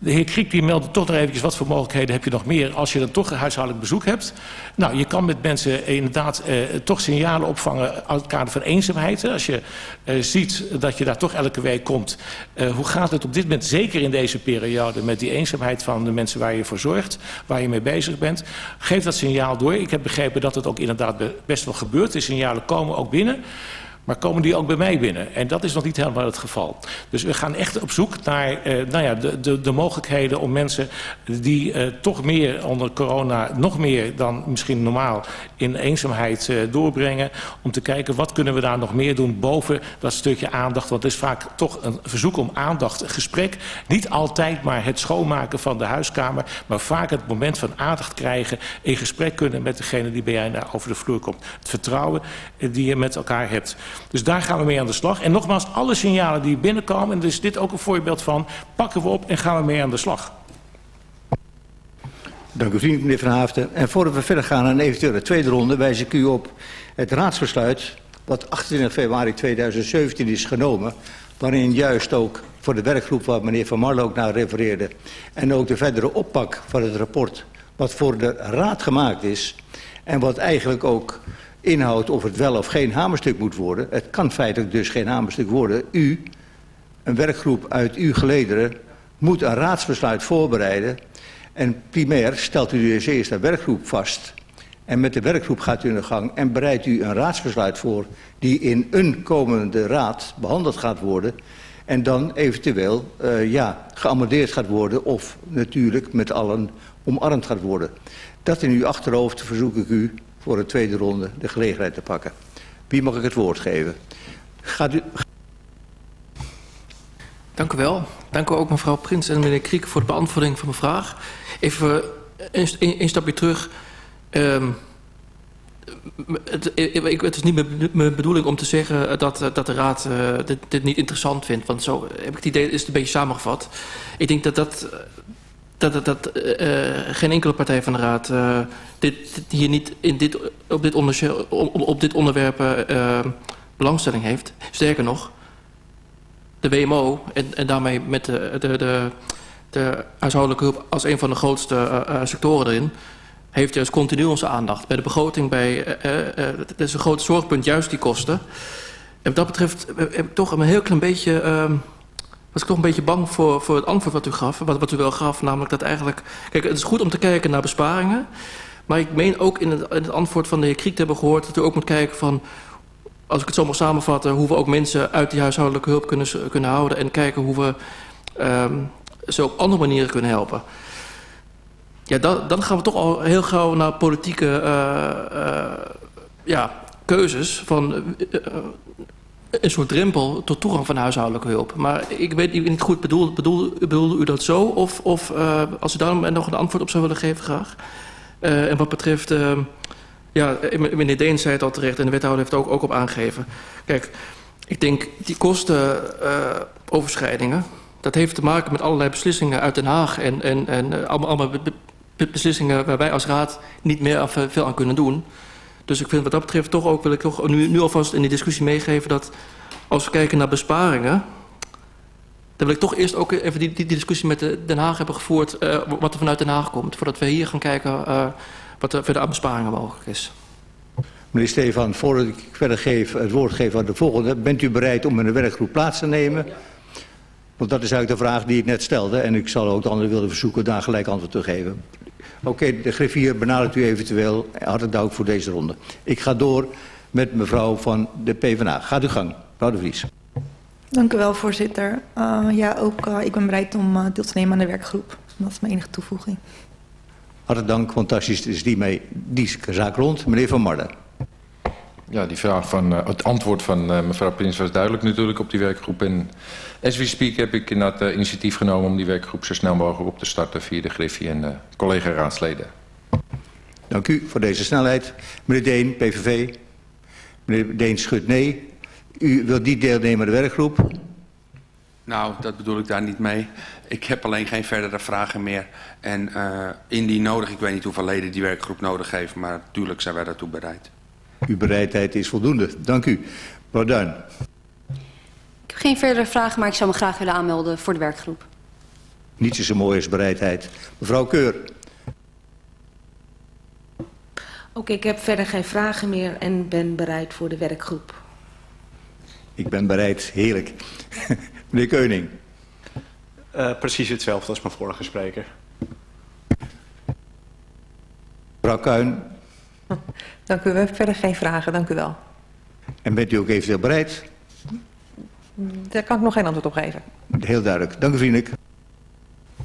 De heer Kriek die meldde toch nog eventjes wat voor mogelijkheden heb je nog meer als je dan toch een huishoudelijk bezoek hebt. Nou, je kan met mensen inderdaad eh, toch signalen opvangen uit het kader van eenzaamheid. Als je eh, ziet dat je daar toch elke week komt. Eh, hoe gaat het op dit moment, zeker in deze periode, met die eenzaamheid van de mensen waar je voor zorgt, waar je mee bezig bent. Geef dat signaal door. Ik heb begrepen dat het ook inderdaad best wel gebeurt. De signalen komen ook binnen. Maar komen die ook bij mij binnen? En dat is nog niet helemaal het geval. Dus we gaan echt op zoek naar uh, nou ja, de, de, de mogelijkheden om mensen die uh, toch meer onder corona, nog meer dan misschien normaal, in eenzaamheid uh, doorbrengen. Om te kijken wat kunnen we daar nog meer doen boven dat stukje aandacht. Want het is vaak toch een verzoek om aandacht, een gesprek. Niet altijd maar het schoonmaken van de huiskamer. Maar vaak het moment van aandacht krijgen. In gesprek kunnen met degene die bij naar over de vloer komt. Het vertrouwen die je met elkaar hebt. Dus daar gaan we mee aan de slag. En nogmaals, alle signalen die binnenkomen, en dus dit ook een voorbeeld van, pakken we op en gaan we mee aan de slag. Dank u vriendelijk, meneer Van Haften. En voordat we verder gaan naar een eventuele tweede ronde, wijs ik u op het raadsbesluit wat 28 februari 2017 is genomen, waarin juist ook voor de werkgroep waar meneer Van Marlo ook naar refereerde en ook de verdere oppak van het rapport wat voor de raad gemaakt is en wat eigenlijk ook inhoudt of het wel of geen hamerstuk moet worden. Het kan feitelijk dus geen hamerstuk worden. U, een werkgroep uit uw gelederen, moet een raadsbesluit voorbereiden. En primair stelt u dus eerst een werkgroep vast. En met de werkgroep gaat u in de gang en bereidt u een raadsbesluit voor... die in een komende raad behandeld gaat worden... en dan eventueel uh, ja, geamendeerd gaat worden... of natuurlijk met allen omarmd gaat worden. Dat in uw achterhoofd verzoek ik u voor de tweede ronde de gelegenheid te pakken. Wie mag ik het woord geven? Gaat u... Dank u wel. Dank u ook mevrouw Prins en meneer Kriek voor de beantwoording van mijn vraag. Even een, een stapje terug. Um, het, ik, het, is niet mijn bedoeling om te zeggen dat, dat de Raad dit, dit, niet interessant vindt. Want zo heb ik het idee, is het een beetje samengevat. Ik denk dat dat, dat, dat, dat uh, geen enkele partij van de Raad uh, dit, hier niet in dit, op, dit op, dit onderwerp belangstelling heeft. Sterker nog, de WMO en, en daarmee met de, de, de, de huishoudelijke hulp als een van de grootste sectoren erin heeft juist continu onze aandacht. Bij de begroting, bij, dat is een groot zorgpunt, juist die kosten. En wat dat betreft heb ik toch een heel klein beetje... Was ik toch een beetje bang voor, voor het antwoord wat u gaf. Wat, u wel gaf, namelijk dat eigenlijk... Kijk, het is goed om te kijken naar besparingen. Maar ik meen ook in het, het antwoord van de heer Kriek te hebben gehoord... dat u ook moet kijken van... Als ik het zo mag samenvatten... hoe we ook mensen uit die huishoudelijke hulp kunnen, kunnen houden... en kijken hoe we um, ze op andere manieren kunnen helpen. Ja, dan, dan gaan we toch al heel gauw naar politieke uh, uh, ja, keuzes van uh, een soort drempel tot toegang van huishoudelijke hulp. Maar ik weet niet goed, bedoelde bedoel, bedoel u dat zo? Of, of als u daar nog een antwoord op zou willen geven, graag. en wat betreft, ja, meneer Deen zei het al terecht en de wethouder heeft ook, ook op aangegeven. Kijk, ik denk die kostenoverschrijdingen, dat heeft te maken met allerlei beslissingen uit Den Haag en, en, en allemaal, allemaal beslissingen waar wij als raad niet meer veel aan kunnen doen. Dus ik vind wat dat betreft toch ook, wil ik toch nu, alvast in die discussie meegeven dat als we kijken naar besparingen, dan wil ik toch eerst ook even die, die, discussie met de Den Haag hebben gevoerd, uh, wat er vanuit Den Haag komt, voordat we hier gaan kijken uh, wat er verder aan besparingen mogelijk is. Meneer Stefan, voordat ik verder geef, het woord geef aan de volgende, bent u bereid om in een werkgroep plaats te nemen? Want dat is eigenlijk de vraag die ik net stelde en ik zal ook de anderen willen verzoeken daar gelijk antwoord te geven. Oké, okay, de griffier benadert u eventueel. Hartelijk dank voor deze ronde. Ik ga door met mevrouw van de PvdA. Gaat u gang, mevrouw de Vries. Dank u wel, voorzitter. Uh, ja, ook uh, ik ben bereid om uh, deel te nemen aan de werkgroep. Dat is mijn enige toevoeging. Hartelijk dank, daar is die, mee, die zaak rond. Meneer Van Marden. Ja, die vraag van, uh, het antwoord van uh, mevrouw Prins was duidelijk natuurlijk op die werkgroep. En as we speak heb ik inderdaad uh, initiatief genomen om die werkgroep zo snel mogelijk op te starten via de Griffie en de collega-raadsleden. Dank u voor deze snelheid. Meneer Deen, PVV. Meneer Deen schudt nee. U wilt niet deelnemen aan de werkgroep? Nou, dat bedoel ik daar niet mee. Ik heb alleen geen verdere vragen meer. En uh, indien nodig, ik weet niet hoeveel leden die werkgroep nodig heeft, maar natuurlijk zijn wij daartoe bereid. Uw bereidheid is voldoende. Dank u. Mevrouw Duin. Ik heb geen verdere vragen, maar ik zou me graag willen aanmelden voor de werkgroep. Niets is zo mooi als bereidheid. Mevrouw Keur. Oké, okay, ik heb verder geen vragen meer en ben bereid voor de werkgroep. Ik ben bereid. Heerlijk. Meneer Keuning. Uh, precies hetzelfde als mijn vorige spreker. Mevrouw Kuin. Dank u. We hebben verder geen vragen. Dank u wel. En bent u ook eventueel bereid? Daar kan ik nog geen antwoord op geven. Heel duidelijk. Dank u vriendelijk.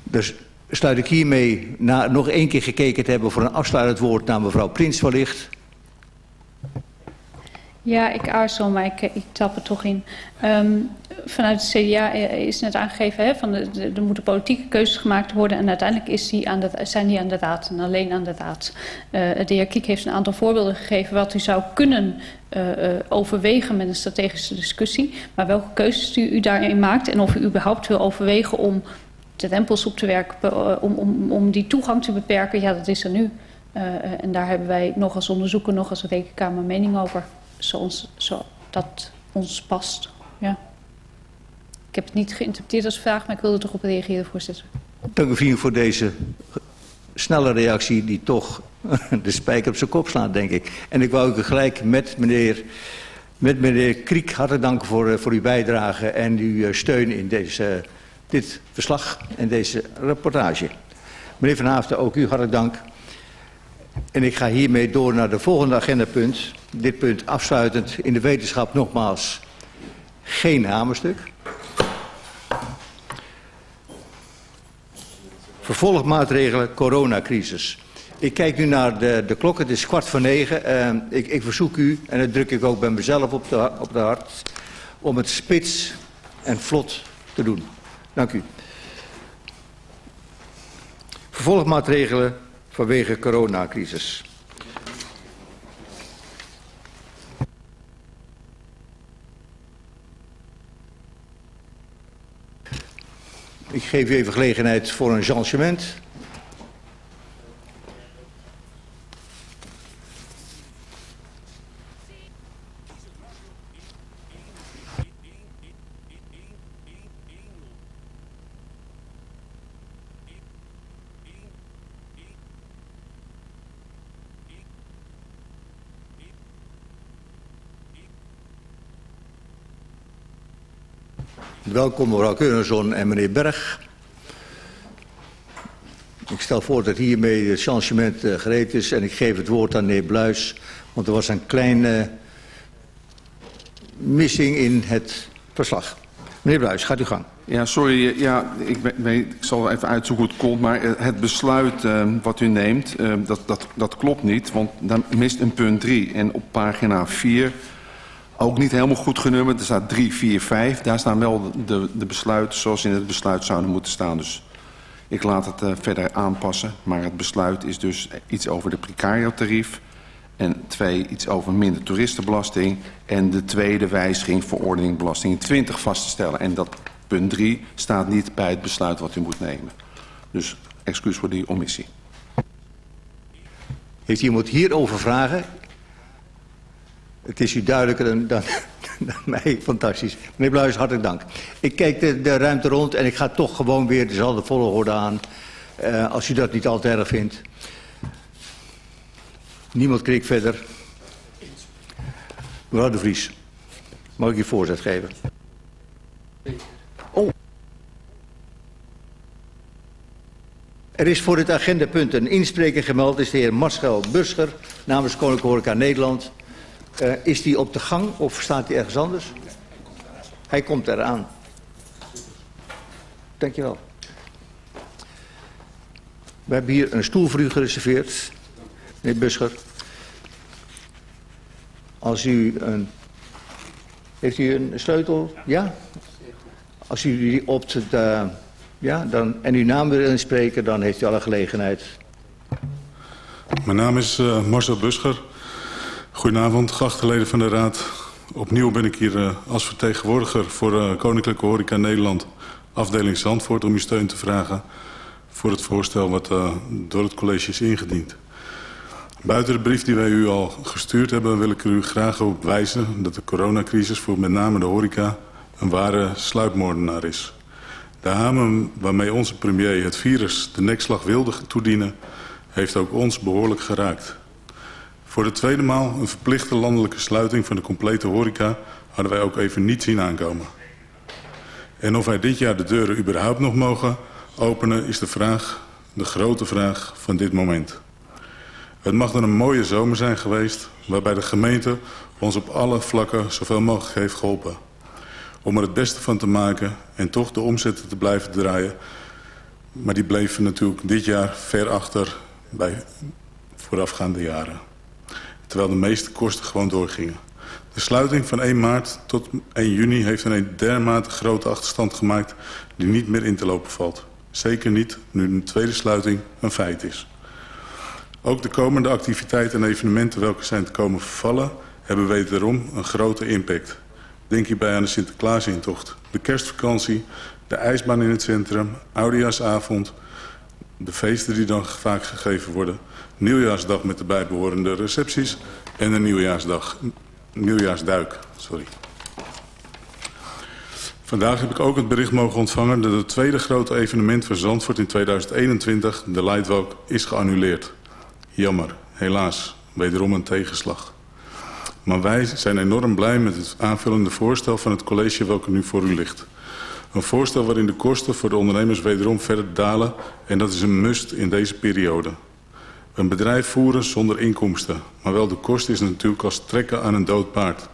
Dus sluit ik hiermee na nog één keer gekeken te hebben voor een afsluitend woord naar mevrouw Prins wellicht. Ja, ik aarzel, maar ik, ik tap er toch in. Um, vanuit het CDA is net aangegeven, hè, van de, er moeten politieke keuzes gemaakt worden en uiteindelijk is die aan de, zijn die aan de daad en alleen aan de daad. Uh, de heer Kiek heeft een aantal voorbeelden gegeven wat u zou kunnen uh, uh, overwegen met een strategische discussie, maar welke keuzes u, daarin maakt en of u überhaupt wil overwegen om de drempels op te werken, om, om, om die toegang te beperken, ja dat is er nu. en daar hebben wij nog als onderzoeker, nog als rekenkamer mening over zoals zo dat ons past. Ja. Ik heb het niet geïnterpreteerd als vraag, maar ik wilde toch op reageren, voorzitter. Dank u vrienden voor deze snelle reactie die toch de spijker op zijn kop slaat, denk ik. En ik wou u gelijk met meneer, met meneer Kriek hartelijk danken voor, uh, voor uw bijdrage en uw uh, steun in deze, dit verslag en deze rapportage. Meneer Van Haften, ook u hartelijk dank. En ik ga hiermee door naar de volgende agendapunt. Dit punt afsluitend in de wetenschap nogmaals geen hamerstuk. Vervolgmaatregelen, coronacrisis. Ik kijk nu naar de, de klok, het is kwart voor negen. Uh, ik, ik verzoek u, en dat druk ik ook bij mezelf op de, op de hart... om het spits en vlot te doen. Dank u. Vervolgmaatregelen vanwege coronacrisis. Ik geef u even gelegenheid voor een changement. Welkom mevrouw Keurenson en meneer Berg. Ik stel voor dat hiermee het changement uh, gereed is en ik geef het woord aan meneer Bluis. Want er was een kleine missing in het verslag. Meneer Bluis, gaat u gang. Ja, sorry. Ja, ik, ben, ik zal even uitzoeken hoe het komt. Maar het besluit wat u neemt, dat, dat, dat klopt niet. Want dan mist een punt 3. En op pagina 4 ook niet helemaal goed genummerd. Er staat 3, 4, 5. Daar staan wel de, de besluiten zoals in het besluit zouden moeten staan. Dus ik laat het uh, verder aanpassen. Maar het besluit is dus iets over de precario-tarief. En twee, iets over minder toeristenbelasting. En de tweede wijziging verordening belasting 20 vast te stellen. En dat punt 3 staat niet bij het besluit wat u moet nemen. Dus excuus voor die omissie. Heeft iemand hierover vragen? Het is u duidelijker dan, dan, dan mij. Fantastisch. Meneer Bluis, hartelijk dank. Ik kijk de, de ruimte rond en ik ga toch gewoon weer dezelfde volgorde aan. Uh, als u dat niet al te erg vindt. Niemand kreeg verder. Mevrouw de Vries, mag ik u voorzet geven? Oh. Er is voor dit agendapunt een inspreker gemeld, is de heer Marschel Buscher namens Koninklijke Horeca Nederland. Uh, is die op de gang of staat hij ergens anders? Hij komt eraan. Dankjewel. We hebben hier een stoel voor u gereserveerd, meneer Buscher. Als u een... Heeft u een sleutel? Ja? Als u die op. Uh, ja, dan, en uw naam wil inspreken, dan heeft u alle gelegenheid. Mijn naam is uh, Marcel Buscher. Goedenavond, geachte leden van de Raad. Opnieuw ben ik hier uh, als vertegenwoordiger voor uh, Koninklijke Horeca Nederland, afdeling Zandvoort, om uw steun te vragen voor het voorstel wat uh, door het college is ingediend. Buiten de brief die wij u al gestuurd hebben, wil ik er u graag op wijzen dat de coronacrisis voor met name de horeca een ware sluipmoordenaar is. De hamer waarmee onze premier het virus de nekslag wilde toedienen, heeft ook ons behoorlijk geraakt. Voor de tweede maal een verplichte landelijke sluiting van de complete horeca hadden wij ook even niet zien aankomen. En of wij dit jaar de deuren überhaupt nog mogen openen is de vraag, de grote vraag van dit moment. Het mag dan een mooie zomer zijn geweest waarbij de gemeente ons op alle vlakken zoveel mogelijk heeft geholpen. Om er het beste van te maken en toch de omzetten te blijven draaien. Maar die bleven natuurlijk dit jaar ver achter bij voorafgaande jaren terwijl de meeste kosten gewoon doorgingen. De sluiting van 1 maart tot 1 juni heeft een dermate grote achterstand gemaakt die niet meer in te lopen valt. Zeker niet nu de tweede sluiting een feit is. Ook de komende activiteiten en evenementen welke zijn te komen vervallen... hebben wederom een grote impact. Denk hierbij aan de Sinterklaasintocht, de kerstvakantie... de ijsbaan in het centrum, oudejaarsavond... de feesten die dan vaak gegeven worden nieuwjaarsdag met de bijbehorende recepties en een nieuwjaarsdag, nieuwjaarsduik. Sorry. Vandaag heb ik ook het bericht mogen ontvangen dat het tweede grote evenement van Zandvoort in 2021, de Lightwalk, is geannuleerd. Jammer, helaas, wederom een tegenslag. Maar wij zijn enorm blij met het aanvullende voorstel van het college welke nu voor u ligt. Een voorstel waarin de kosten voor de ondernemers wederom verder dalen en dat is een must in deze periode. Een bedrijf voeren zonder inkomsten, maar wel de kosten is natuurlijk als trekken aan een dood paard.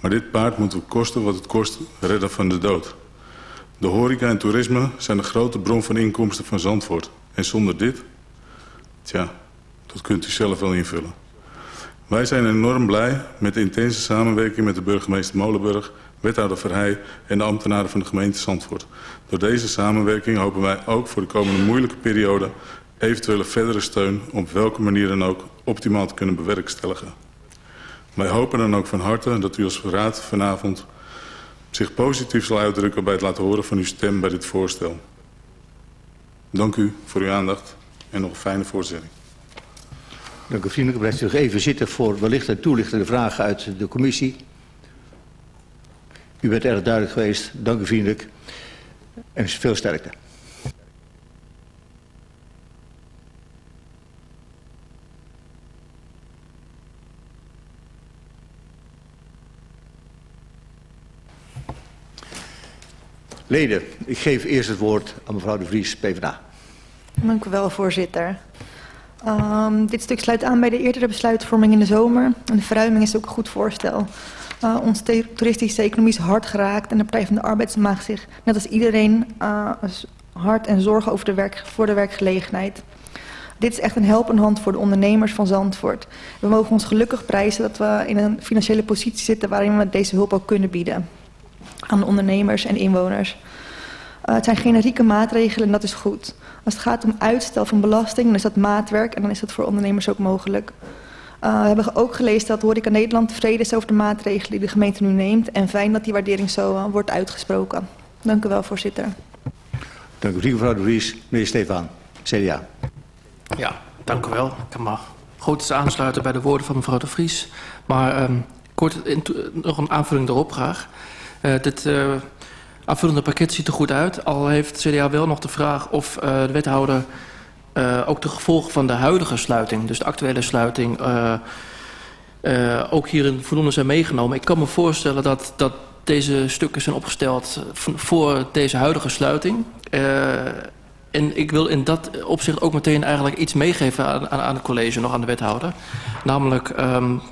Maar dit paard moet ook kosten wat het kost redden van de dood. De horeca en toerisme zijn de grote bron van inkomsten van Zandvoort. En zonder dit, tja, dat kunt u zelf wel invullen. Wij zijn enorm blij met de intense samenwerking met de burgemeester Molenburg, wethouder Verheij en de ambtenaren van de gemeente Zandvoort. Door deze samenwerking hopen wij ook voor de komende moeilijke periode eventuele verdere steun op welke manier dan ook optimaal te kunnen bewerkstelligen. Wij hopen dan ook van harte dat u als raad vanavond zich positief zal uitdrukken bij het laten horen van uw stem bij dit voorstel. Dank u voor uw aandacht en nog een fijne voorzitting. Dank u vriendelijk. Blijft u nog even zitten voor wellicht een toelichtende vragen uit de commissie. U bent erg duidelijk geweest. Dank u vriendelijk. En veel sterkte. Leden, ik geef eerst het woord aan mevrouw de Vries, PvdA. Dank u wel, voorzitter. Um, dit stuk sluit aan bij de eerdere besluitvorming in de zomer. En de verruiming is ook een goed voorstel. Uh, ons toeristische economie is hard geraakt en de Partij van de Arbeid maakt zich, net als iedereen, uh, hard en zorgen over de werk, voor de werkgelegenheid. Dit is echt een helpende hand voor de ondernemers van Zandvoort. We mogen ons gelukkig prijzen dat we in een financiële positie zitten waarin we deze hulp ook kunnen bieden aan de ondernemers en inwoners. Uh, het zijn generieke maatregelen en dat is goed. Als het gaat om uitstel van belasting, dan is dat maatwerk en dan is dat voor ondernemers ook mogelijk. Uh, we hebben ook gelezen dat Horeca Nederland tevreden is over de maatregelen die de gemeente nu neemt. En fijn dat die waardering zo uh, wordt uitgesproken. Dank u wel, voorzitter. Dank u, mevrouw de Vries. Meneer Stefan, CDA. Ja, dank u wel. Ik kan me goed aansluiten bij de woorden van mevrouw de Vries. Maar um, kort nog een aanvulling erop graag. Uh, dit uh, aanvullende pakket ziet er goed uit. Al heeft CDA wel nog de vraag of uh, de wethouder ook de gevolgen van de huidige sluiting, dus de actuele sluiting, ook hierin voldoende zijn meegenomen. Ik kan me voorstellen dat, dat deze stukken zijn opgesteld voor deze huidige sluiting. en ik wil in dat opzicht ook meteen eigenlijk iets meegeven aan, aan, het college, nog aan de wethouder. Namelijk, um,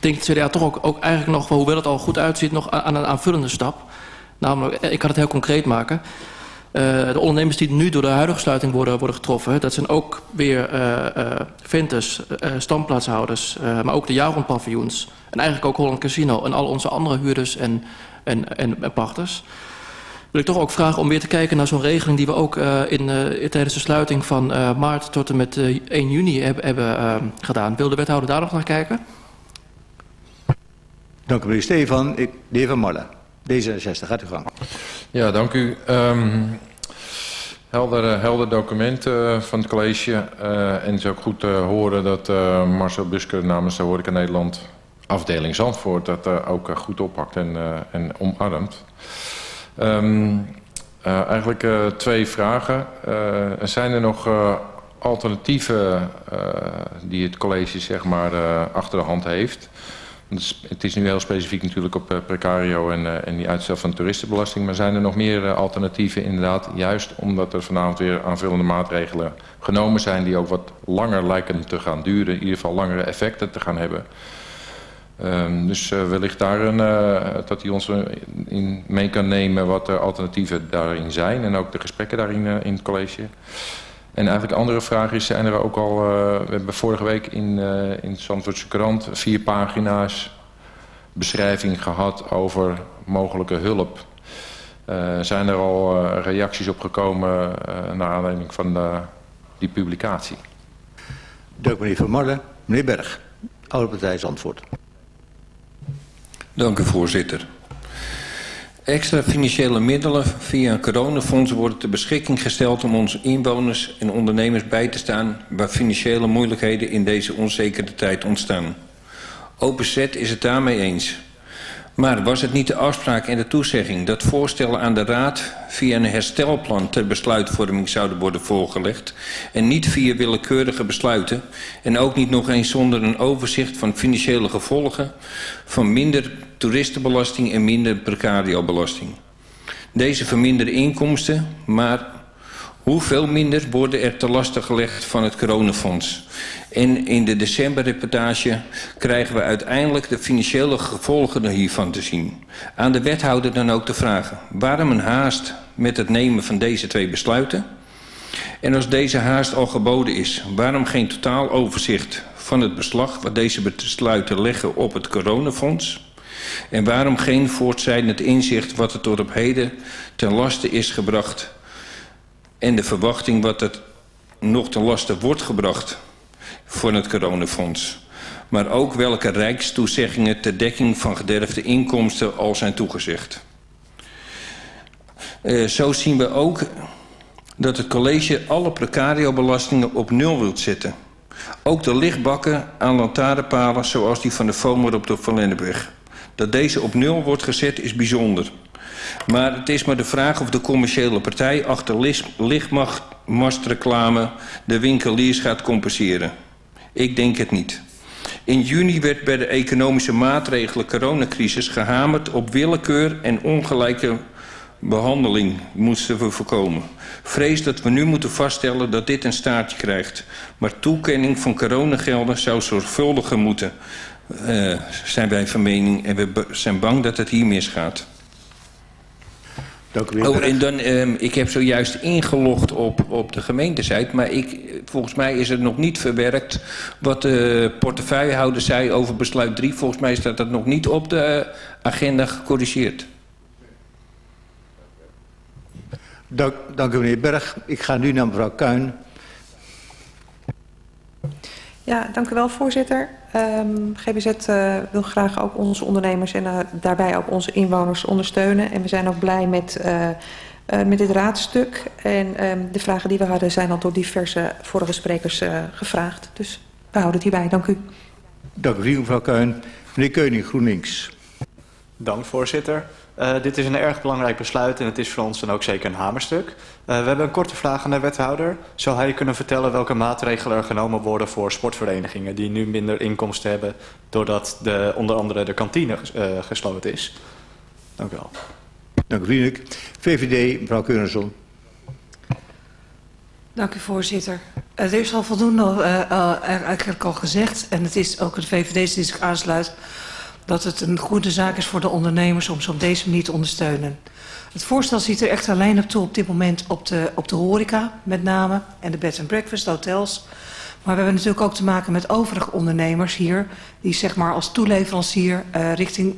denkt de CDA toch ook, ook eigenlijk nog, hoewel het al goed uitziet, nog aan een aanvullende stap. Namelijk, ik kan het heel concreet maken. Uh, de ondernemers die nu door de huidige sluiting worden, getroffen... dat zijn ook weer uh, uh, venters, standplaatshouders... Maar ook de Jaron-paviljoens... en eigenlijk ook Holland Casino... en al onze andere huurders en, en, en, pachters. Wil ik toch ook vragen om weer te kijken naar zo'n regeling... die we ook in, tijdens de sluiting van maart tot en met uh, 1 juni heb, hebben gedaan. Wil de wethouder daar nog naar kijken? Dank u meneer Stefan. Ik, de heer Van Marlen. D66, gaat u gang. Ja, dank u. Um, helder, helder document uh, van het college. Uh, en het is ook goed te horen dat Marcel Busker namens de Horeca Nederland afdeling Zandvoort dat ook goed oppakt en, en omarmt. Uh, eigenlijk twee vragen. Zijn er nog alternatieven die het college zeg maar, achter de hand heeft? Het is nu heel specifiek natuurlijk op uh, precario en, uh, en die uitstel van toeristenbelasting. Maar zijn er nog meer uh, alternatieven inderdaad? Juist omdat er vanavond weer aanvullende maatregelen genomen zijn... die ook wat langer lijken te gaan duren. In ieder geval langere effecten te gaan hebben. Um, dus wellicht daar een, dat hij ons in mee kan nemen wat de alternatieven daarin zijn. En ook de gesprekken daarin in het college. En eigenlijk een andere vraag is, zijn er ook al, uh, we hebben vorige week in, uh, in de Zandvoortse krant vier pagina's beschrijving gehad over mogelijke hulp. Uh, zijn er al uh, reacties op gekomen uh, naar aanleiding van de, die publicatie? Dank meneer Van Marlen. Meneer Berg, Oude Partij Zandvoort. Dank u voorzitter. Extra financiële middelen via een coronafonds worden ter beschikking gesteld om onze inwoners en ondernemers bij te staan waar financiële moeilijkheden in deze onzekere tijd ontstaan. Open Set is het daarmee eens. Maar was het niet de afspraak en de toezegging dat voorstellen aan de Raad via een herstelplan ter besluitvorming zouden worden voorgelegd en niet via willekeurige besluiten en ook niet nog eens zonder een overzicht van financiële gevolgen van minder toeristenbelasting en minder precariobelasting. Deze verminderen inkomsten, maar hoeveel minder worden er te lasten gelegd van het coronafonds? En in de decemberreportage krijgen we uiteindelijk de financiële gevolgen hiervan te zien. Aan de wethouder dan ook te vragen, waarom een haast met het nemen van deze twee besluiten? En als deze haast al geboden is, waarom geen totaal overzicht van het beslag wat deze besluiten leggen op het coronafonds? En waarom geen voortzijdend inzicht wat er tot op heden ten laste is gebracht en de verwachting wat het nog ten laste wordt gebracht voor het coronafonds. Maar ook welke rijkstoezeggingen ter dekking van gederfde inkomsten al zijn toegezegd. Uh, zo zien we ook dat het college alle precario-belastingen op nul wilt zetten. Ook de lichtbakken aan lantaarnpalen zoals die van de FOMER op de Van Dat deze op nul wordt gezet is bijzonder. Maar het is maar de vraag of de commerciële partij achter lichtmastreclame de winkeliers gaat compenseren. Ik denk het niet. In juni werd bij de economische maatregelen coronacrisis gehamerd op willekeur en ongelijke behandeling moesten we voorkomen. Vrees dat we nu moeten vaststellen dat dit een staartje krijgt. Maar toekenning van coronagelden zou zorgvuldiger moeten, uh, zijn wij van mening. En we zijn bang dat het hier misgaat. Dank u oh, en dan, um, ik heb zojuist ingelogd op, op de gemeentesite, maar ik, volgens mij is het nog niet verwerkt wat de portefeuillehouder zei over besluit 3. Volgens mij staat dat nog niet op de agenda gecorrigeerd. Dank, dank u meneer Berg. Ik ga nu naar mevrouw Kuin. Ja, dank u wel voorzitter. Um, GBZ uh, wil graag ook onze ondernemers en uh, daarbij ook onze inwoners ondersteunen. En we zijn ook blij met, uh, met dit raadstuk. En um, de vragen die we hadden zijn al door diverse vorige sprekers gevraagd. Dus we houden het hierbij. Dank u. Dank u mevrouw Kuin. Meneer Keuning, GroenLinks. Dank voorzitter. Uh, dit is een erg belangrijk besluit en het is voor ons dan ook zeker een hamerstuk. Uh, we hebben een korte vraag aan de wethouder. Zou hij kunnen vertellen welke maatregelen er genomen worden voor sportverenigingen die nu minder inkomsten hebben doordat de, onder andere de kantine uh, gesloten is? Dank u wel. Dank u vriendelijk. VVD, mevrouw Keurenson. Dank u voorzitter. Er is al voldoende eigenlijk al gezegd en het is ook het VVD die zich aansluit dat het een goede zaak is voor de ondernemers om ze op deze manier te ondersteunen. Het voorstel ziet er echt alleen op toe op dit moment op de, op de horeca met name en de bed and breakfast, hotels. Maar we hebben natuurlijk ook te maken met overige ondernemers hier die zeg maar als toeleverancier uh, richting